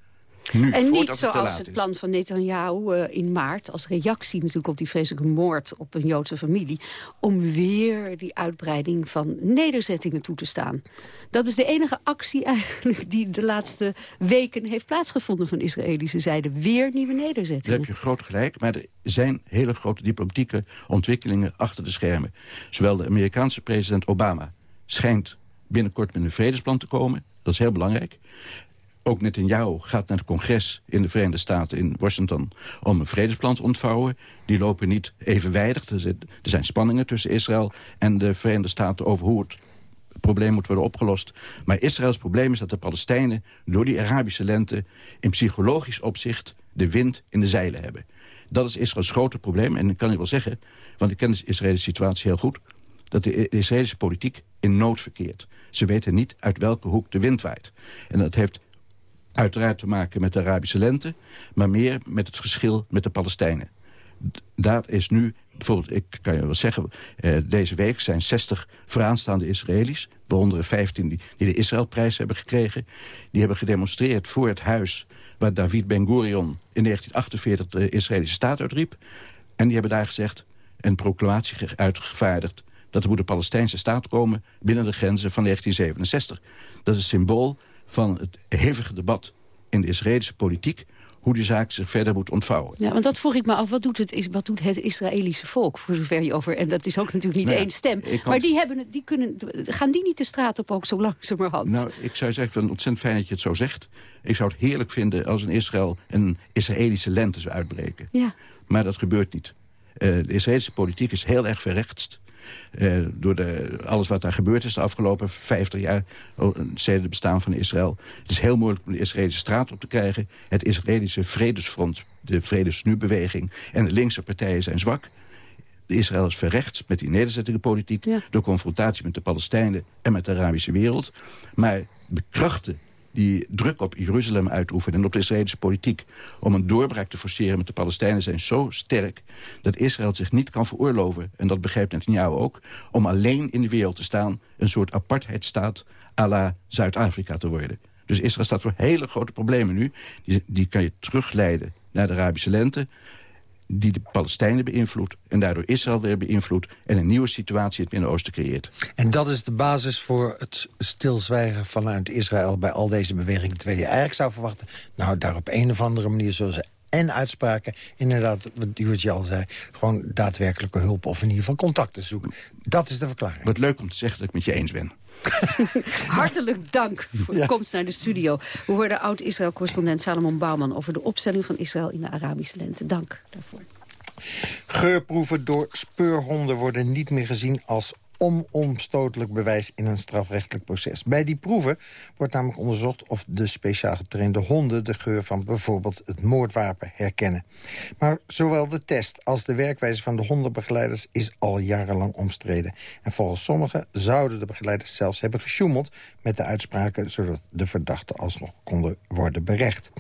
Nu, en niet zoals het, plan van Netanyahu uh, in maart... als reactie natuurlijk op die vreselijke moord op een Joodse familie... om weer die uitbreiding van nederzettingen toe te staan. Dat is de enige actie eigenlijk die de laatste weken heeft plaatsgevonden... van Israëlische zijde. Weer nieuwe nederzettingen. Daar heb je groot gelijk, maar er zijn hele grote diplomatieke ontwikkelingen achter de schermen. Zowel de Amerikaanse president Obama schijnt binnenkort met een vredesplan te komen. Dat is heel belangrijk ook Netanyahu gaat naar het congres in de Verenigde Staten in Washington... om een vredesplan te ontvouwen. Die lopen niet evenwijdig. Er, er zijn spanningen tussen Israël en de Verenigde Staten... over hoe het probleem moet worden opgelost. Maar Israëls probleem is dat de Palestijnen door die Arabische lente... in psychologisch opzicht de wind in de zeilen hebben. Dat is Israëls grote probleem. En ik kan je wel zeggen, want ik ken de Israëlische situatie heel goed... dat de Israëlische politiek in nood verkeert. Ze weten niet uit welke hoek de wind waait. En dat heeft uiteraard te maken met de Arabische lente... maar meer met het geschil met de Palestijnen. Daar is nu, bijvoorbeeld, ik kan je wel zeggen... Eh, deze week zijn 60 vooraanstaande Israëli's... waaronder 15 die, die de Israëlprijs hebben gekregen... die hebben gedemonstreerd voor het huis... waar David Ben-Gurion in 1948 de Israëlische staat uitriep. En die hebben daar gezegd, een proclamatie uitgevaardigd... dat er moet een Palestijnse staat komen binnen de grenzen van 1967. Dat is een symbool van het hevige debat in de Israëlische politiek hoe die zaak zich verder moet ontvouwen. Ja, want dat vroeg ik me af. Wat doet het, wat doet het Israëlische volk, voor zover je over... en dat is ook natuurlijk niet nou, één stem. Maar die, hebben, die kunnen, gaan die niet de straat op ook zo langzamerhand? Nou, ik zou zeggen, van ontzettend fijn dat je het zo zegt. Ik zou het heerlijk vinden als in Israël een Israëlische lente zou uitbreken. Ja. Maar dat gebeurt niet. Uh, de Israëlische politiek is heel erg verrechtst. Uh, door de, alles wat daar gebeurd is de afgelopen 50 jaar... sinds het bestaan van Israël. Het is heel moeilijk om de Israëlische straat op te krijgen. Het Israëlische Vredesfront, de Vredesnu-beweging... en de linkse partijen zijn zwak. Israël is verrechts met die nederzettingenpolitiek... Ja. door confrontatie met de Palestijnen en met de Arabische wereld. Maar de krachten die druk op Jeruzalem uitoefenen en op de Israëlische politiek... om een doorbraak te forceren met de Palestijnen zijn zo sterk... dat Israël zich niet kan veroorloven, en dat begrijpt Netanyahu ook... om alleen in de wereld te staan een soort apartheidstaat à la Zuid-Afrika te worden. Dus Israël staat voor hele grote problemen nu. Die, die kan je terugleiden naar de Arabische lente die de Palestijnen beïnvloedt... en daardoor Israël weer beïnvloedt... en een nieuwe situatie in het Midden-Oosten creëert. En dat is de basis voor het stilzwijgen vanuit Israël... bij al deze bewegingen, terwijl je eigenlijk zou verwachten... nou, daar op een of andere manier zullen ze en uitspraken, inderdaad, wat Duwertje al zei... gewoon daadwerkelijke hulp of in ieder geval contacten zoeken. Dat is de verklaring. Wat leuk om te zeggen dat ik met je eens ben. Hartelijk dank voor de komst naar de studio. We hoorden oud-Israël-correspondent Salomon Bouwman... over de opstelling van Israël in de Arabische lente. Dank daarvoor. Geurproeven door speurhonden worden niet meer gezien als onomstotelijk bewijs in een strafrechtelijk proces. Bij die proeven wordt namelijk onderzocht of de speciaal getrainde honden... de geur van bijvoorbeeld het moordwapen herkennen. Maar zowel de test als de werkwijze van de hondenbegeleiders... is al jarenlang omstreden. En volgens sommigen zouden de begeleiders zelfs hebben gesjoemeld... met de uitspraken zodat de verdachten alsnog konden worden berecht.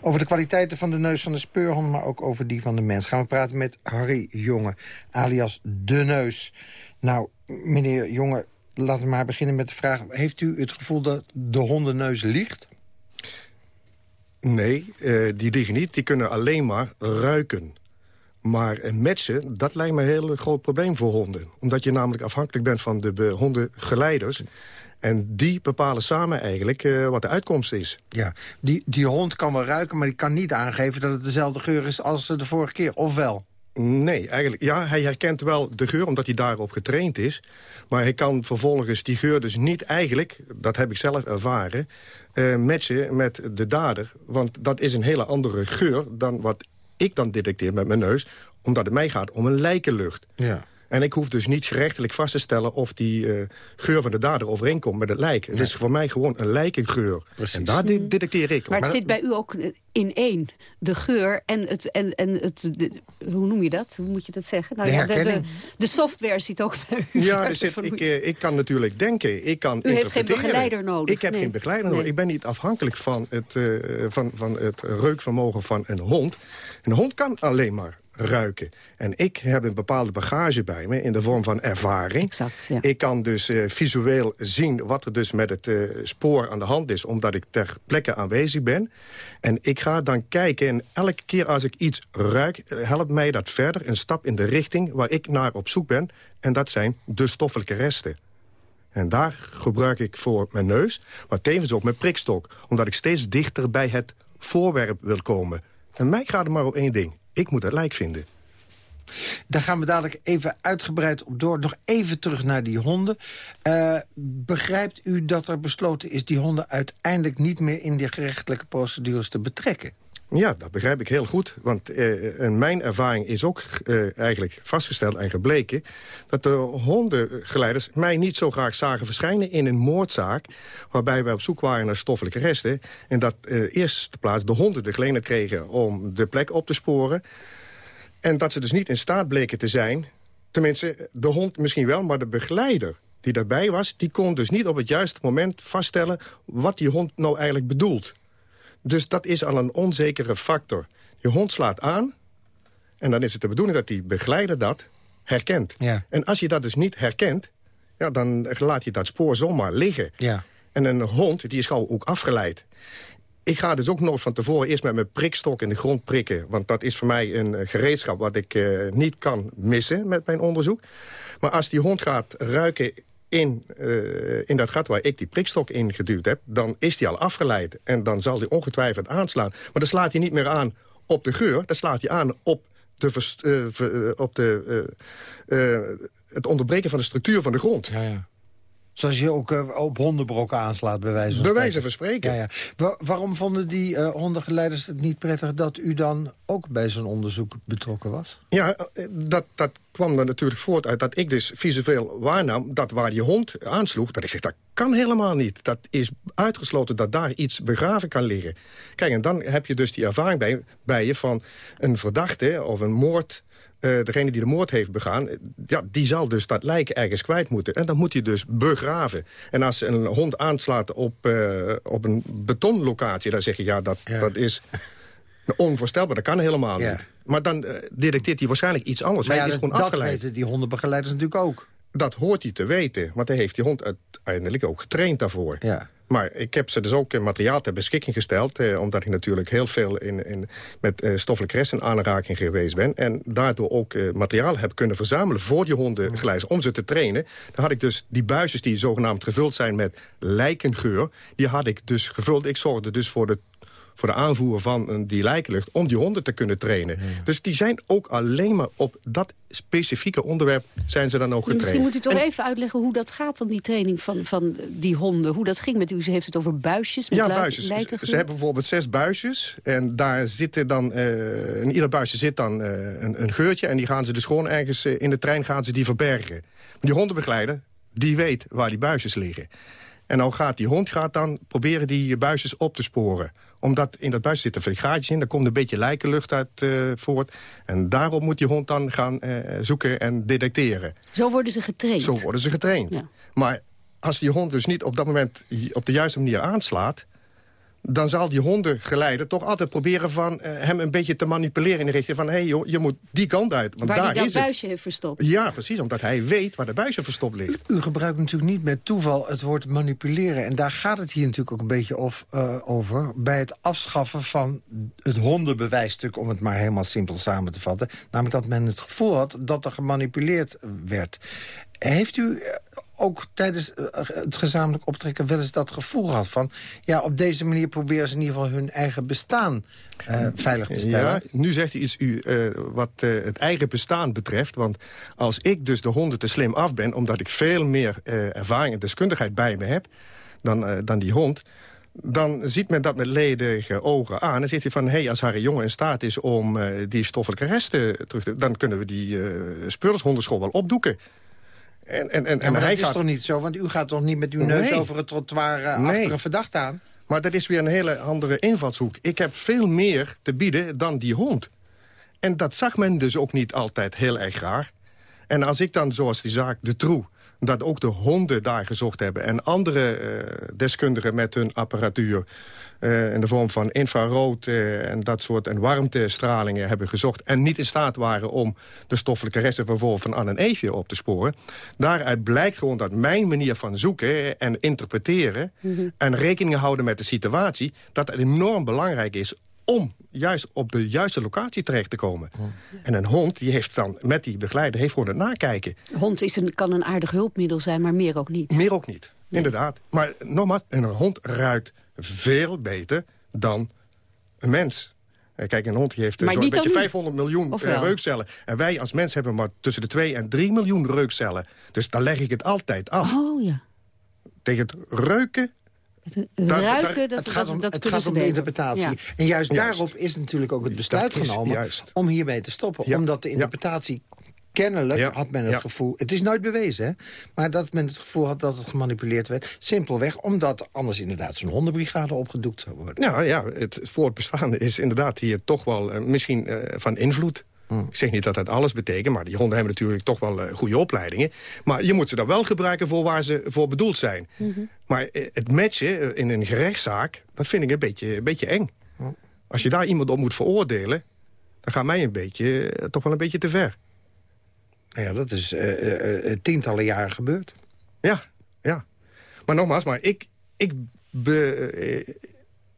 Over de kwaliteiten van de neus van de speurhond... maar ook over die van de mens gaan we praten met Harry Jonge, alias De Neus... Nou, meneer Jonge, laten we maar beginnen met de vraag... heeft u het gevoel dat de hondenneus liegt? Nee, uh, die liegen niet. Die kunnen alleen maar ruiken. Maar een matchen, dat lijkt me een heel groot probleem voor honden. Omdat je namelijk afhankelijk bent van de hondengeleiders... En die bepalen samen eigenlijk uh, wat de uitkomst is. Ja, die, die hond kan wel ruiken, maar die kan niet aangeven... dat het dezelfde geur is als de vorige keer, of wel? Nee, eigenlijk, ja, hij herkent wel de geur omdat hij daarop getraind is. Maar hij kan vervolgens die geur dus niet eigenlijk, dat heb ik zelf ervaren... Uh, matchen met de dader. Want dat is een hele andere geur dan wat ik dan detecteer met mijn neus. Omdat het mij gaat om een lijkenlucht. Ja. En ik hoef dus niet gerechtelijk vast te stellen... of die uh, geur van de dader overeenkomt met het lijk. Het is voor mij gewoon een lijkengeur. Precies. En daar detecteer ik. Maar het zit bij u ook in één. De geur en het... En, en het hoe noem je dat? Hoe moet je dat zeggen? Nou, de, ja, de, de, de, software zit ook bij u. Ja, zit, ik, uh, ik kan natuurlijk denken. Ik kan u heeft geen begeleider nodig. Ik heb geen begeleider nodig. Ik ben niet afhankelijk van het, uh, van, van het reukvermogen van een hond. Een hond kan alleen maar ruiken. En ik heb een bepaalde bagage bij me in de vorm van ervaring. Exact, ja. Ik kan dus uh, visueel zien wat er dus met het uh, spoor aan de hand is... omdat ik ter plekke aanwezig ben. En ik ga dan kijken en elke keer als ik iets ruik... helpt mij dat verder een stap in de richting waar ik naar op zoek ben. En dat zijn de stoffelijke resten. En daar gebruik ik voor mijn neus, maar tevens ook mijn prikstok. Omdat ik steeds dichter bij het voorwerp wil komen. En mij gaat het maar op één ding. Ik moet het lijk vinden. Daar gaan we dadelijk even uitgebreid op door. Nog even terug naar die honden. Uh, begrijpt u dat er besloten is die honden uiteindelijk niet meer in die gerechtelijke procedures te betrekken? Ja, dat begrijp ik heel goed. Want in mijn ervaring is ook uh, eigenlijk vastgesteld en gebleken... dat de hondengeleiders mij niet zo graag zagen verschijnen in een moordzaak... waarbij wij op zoek waren naar stoffelijke resten. En dat uh, eerste plaats de honden de gelegenheid kregen om de plek op te sporen. En dat ze dus niet in staat bleken te zijn... tenminste, de hond misschien wel, maar de begeleider die daarbij was... die kon dus niet op het juiste moment vaststellen... wat die hond nou eigenlijk bedoelt. Dus dat is al een onzekere factor. Je hond slaat aan en dan is het de bedoeling dat die begeleider dat herkent. Ja. En als je dat dus niet herkent, ja, dan laat je dat spoor zomaar liggen. Ja. En een hond die is gauw ook afgeleid. Ik ga dus ook nog van tevoren eerst met mijn prikstok in de grond prikken. Want dat is voor mij een gereedschap wat ik uh, niet kan missen met mijn onderzoek. Maar als die hond gaat ruiken in, uh, in dat gat waar ik die prikstok in geduwd heb... dan is die al afgeleid en dan zal die ongetwijfeld aanslaan. Maar dan slaat hij niet meer aan op de geur, dan slaat hij aan op, de, uh, op de, het onderbreken van de structuur van de grond. Ja, ja. Zoals je ook uh, op hondenbrokken aanslaat, bij wijze van Bij wijze van spreken. Ja, ja. waarom vonden die uh, hondengeleiders het niet prettig... dat u dan ook bij zo'n onderzoek betrokken was? Ja, eh, dat, dat kwam er natuurlijk voort uit dat ik dus visueel waarnam... dat waar die hond aansloeg, dat ik zeg, dat kan helemaal niet. Dat is uitgesloten dat daar iets begraven kan liggen. Kijk, en dan heb je dus die ervaring bij, bij je van een verdachte of een moord uh, degene die de moord heeft begaan... Ja, die zal dus dat lijk ergens kwijt moeten. En dan moet hij dus begraven. En als een hond aanslaat op, uh, op een betonlocatie... dan zeg je, ja, dat, dat is onvoorstelbaar. Dat kan helemaal niet. Maar dan uh, detecteert hij waarschijnlijk iets anders. Maar hij is dat, gewoon dat afgeleid. weten die hondenbegeleiders natuurlijk ook. Dat hoort hij te weten. Want hij heeft die hond uiteindelijk ook getraind daarvoor. Ja. Maar ik heb ze dus ook materiaal ter beschikking gesteld... Eh, omdat ik natuurlijk heel veel in, in, met eh, stoffelijke resten in aanraking geweest ben. En daardoor ook eh, materiaal heb kunnen verzamelen voor die hondengeleiders... om ze te trainen. Dan had ik dus die buisjes die zogenaamd gevuld zijn met lijkengeur... die had ik dus gevuld. Ik zorgde dus voor de voor de aanvoer van een, die lijkenlucht... om die honden te kunnen trainen. Dus die zijn ook alleen maar op dat specifieke onderwerp zijn ze dan ook getraind. Misschien moet u toch even uitleggen hoe dat gaat dan die training van, van die honden. Hoe dat ging met u. Ze heeft het over buisjes met Ja, buisjes. Ze, ze hebben bijvoorbeeld zes buisjes. En daar zitten dan, eh, in ieder buisje zit dan eh, een, een geurtje. En die gaan ze dus gewoon ergens eh, in de trein gaan ze die verbergen. Maar die hondenbegeleider, die weet waar die buisjes liggen. En dan gaat die hond gaat dan proberen die buisjes op te sporen omdat in dat buisje zitten gaatjes in. Daar komt een beetje lijkenlucht uit eh, voort. En daarop moet die hond dan gaan eh, zoeken en detecteren. Zo worden ze getraind. Zo worden ze getraind. Ja. Maar als die hond dus niet op dat moment op de juiste manier aanslaat dan zal die hondengeleider toch altijd proberen van eh, hem een beetje te manipuleren... in de richting van, hé hey, joh, je moet die kant uit. Want Waar daar hij dat buisje heeft verstopt. Ja, precies, omdat hij weet waar de buisje verstopt ligt. U gebruikt natuurlijk niet met toeval het woord manipuleren. En daar gaat het hier natuurlijk ook een beetje of, eh, over. Bij het afschaffen van het hondenbewijsstuk... om het maar helemaal simpel samen te vatten. Namelijk dat men het gevoel had dat er gemanipuleerd werd. Heeft u eh, ook tijdens eh, het gezamenlijk optrekken wel eens dat gevoel gehad van... ja, op deze manier proberen ze in ieder geval hun eigen bestaan eh, veilig te stellen? Nu zegt hij iets u, eh, wat het eigen bestaan betreft. Want als ik dus de honden te slim af ben... omdat ik veel meer ervaring en deskundigheid bij me heb dan, dan die hond... dan ziet men dat met ledige ogen aan. Dan zegt hij van, hey, als Harry Jonge in staat is om die stoffelijke resten terug te... dan kunnen we die uh, speurdershondenschool wel opdoeken. En, en, en, maar hij dat is toch niet zo? Want u gaat toch niet met uw neus Nee. over het trottoir eh, Nee. achter een verdachte aan? Maar dat is weer een hele andere invalshoek. Ik heb veel meer te bieden dan die hond. En dat zag men dus ook niet altijd heel erg graag. En als ik dan, zoals die zaak De Troe... dat ook de honden daar gezocht hebben... en andere eh, deskundigen met hun apparatuur... eh, in de vorm van infrarood eh, en dat soort en warmtestralingen hebben gezocht... en niet in staat waren om de stoffelijke resten bijvoorbeeld van Anne en Eefje op te sporen... daaruit blijkt gewoon dat mijn manier van zoeken en interpreteren... en rekening houden met de situatie... dat het enorm belangrijk is om juist op de juiste locatie terecht te komen. En een hond die heeft dan met die begeleider heeft gewoon het nakijken. Hond is een, kan een aardig hulpmiddel zijn, maar meer ook niet. Meer ook niet, inderdaad. Maar nogmaals, een hond ruikt veel beter dan een mens. Eh, Kijk, een hond die heeft eh, Maar zo'n niet beetje dan u? 500 miljoen eh, reukcellen. En wij als mens hebben maar tussen de 2 en 3 miljoen reukcellen. Dus daar leg ik het altijd af. Oh ja. Tegen het reuken Het, het Daar- ruiken, daar- dat, het gaat dat, om, dat het gaat om de interpretatie. Ja. En juist, Juist. daarop is natuurlijk ook het besluit Dat is genomen... juist. om hiermee te stoppen. Ja. Omdat de Ja. Kennelijk Ja. had men het Ja. gevoel... Het is nooit bewezen, hè? Maar dat men het gevoel had dat het gemanipuleerd werd. Simpelweg omdat anders inderdaad zo'n hondenbrigade opgedoekt zou worden. Nou ja, het voortbestaande is inderdaad hier toch wel eh, misschien eh, van invloed. Ik zeg niet dat dat alles betekent, maar die honden hebben natuurlijk toch wel eh, goede opleidingen. Maar je moet ze dan wel gebruiken voor waar ze voor bedoeld zijn. Maar eh, het matchen in een gerechtszaak, dat vind ik een beetje, een beetje eng. Als je daar iemand op moet veroordelen, dan gaat mij een beetje, toch wel een beetje te ver. Nou ja, dat is eh, eh, eh, tientallen jaren gebeurd. Ja, ja. Maar nogmaals, maar ik, ik, be,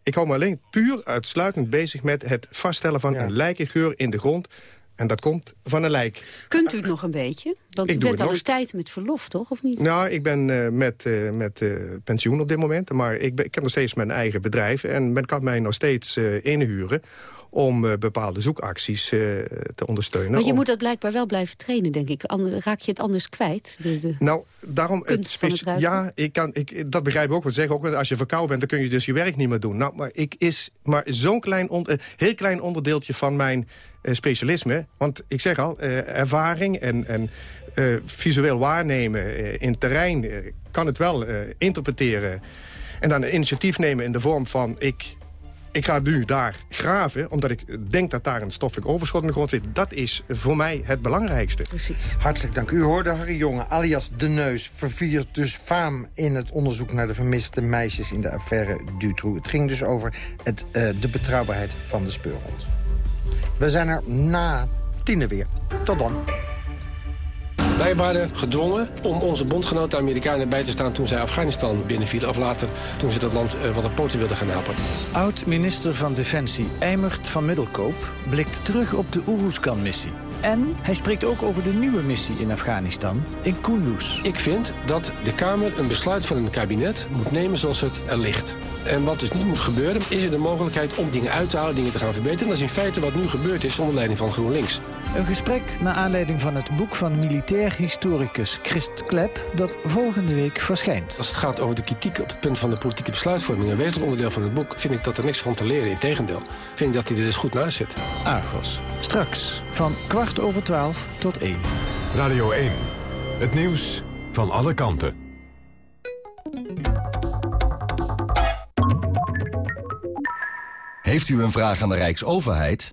ik hou me alleen puur uitsluitend bezig met het vaststellen van Ja. een lijkengeur in de grond. En dat komt van een lijk. Kunt u het nog een beetje? Want Ik u bent al nog. een tijd met verlof, toch? Of niet? Nou, ik ben eh, met, eh, met eh, pensioen op dit moment. Maar ik, ben, ik heb nog steeds mijn eigen bedrijf. En men kan mij nog steeds eh, inhuren om eh, bepaalde zoekacties eh, te ondersteunen. Want je Om- moet dat blijkbaar wel blijven trainen, denk ik. Ander- raak je het anders kwijt? De, de... Nou, daarom... Het ruiken? ja, ik kan, ik, dat begrijp ik ook. Want zeggen ook, als je verkouden bent, dan kun je dus je werk niet meer doen. Nou, maar ik is maar zo'n klein, on- eh, heel klein onderdeeltje van mijn specialisme. Want ik zeg al, ervaring en, en visueel waarnemen in terrein... kan het wel interpreteren. En dan een initiatief nemen in de vorm van... ik ik ga nu daar graven, omdat ik denk dat daar een stoffelijk overschot in de grond zit. Dat is voor mij het belangrijkste. Precies. Hartelijk dank. U hoorde Harry Jonge, alias De Neus... verviert dus faam in het onderzoek naar de vermiste meisjes... in de affaire Dutroux. Het ging dus over het, eh, de betrouwbaarheid van de speurhond. We zijn er na tienen weer. Tot dan. Wij waren gedwongen om onze bondgenoten Amerikanen bij te staan... toen zij Afghanistan binnenvielen. Of later toen ze dat land eh, wat op poten wilden gaan helpen. Oud-minister van Defensie Eimert van Middelkoop blikt terug op de Oeroeskan-missie. En hij spreekt ook over de nieuwe missie in Afghanistan, in Kunduz. Ik vind dat de Kamer een besluit van een kabinet moet nemen zoals het er ligt. En wat dus niet moet gebeuren, is er de mogelijkheid om dingen uit te halen, dingen te gaan verbeteren. Dat is in feite wat nu gebeurd is onder leiding van GroenLinks. Een gesprek naar aanleiding van het boek van militair historicus Christ Klep... dat volgende week verschijnt. Als het gaat over de kritiek op het punt van de politieke besluitvorming... een wezenlijk onderdeel van het boek, vind ik dat er niks van te leren. Integendeel, vind ik dat hij er dus goed naast zit. Argos. Straks van kwart over twaalf tot één. Radio 1. Het nieuws van alle kanten. Heeft u een vraag aan de Rijksoverheid?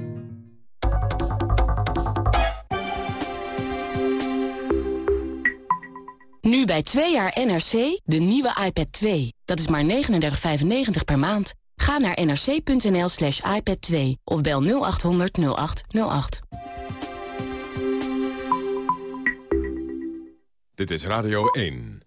Nu bij 2 jaar NRC de nieuwe iPad 2. Dat is maar 39,95 per maand. Ga naar nrc.nl slash iPad 2 of bel 0800 0808. Dit is Radio 1.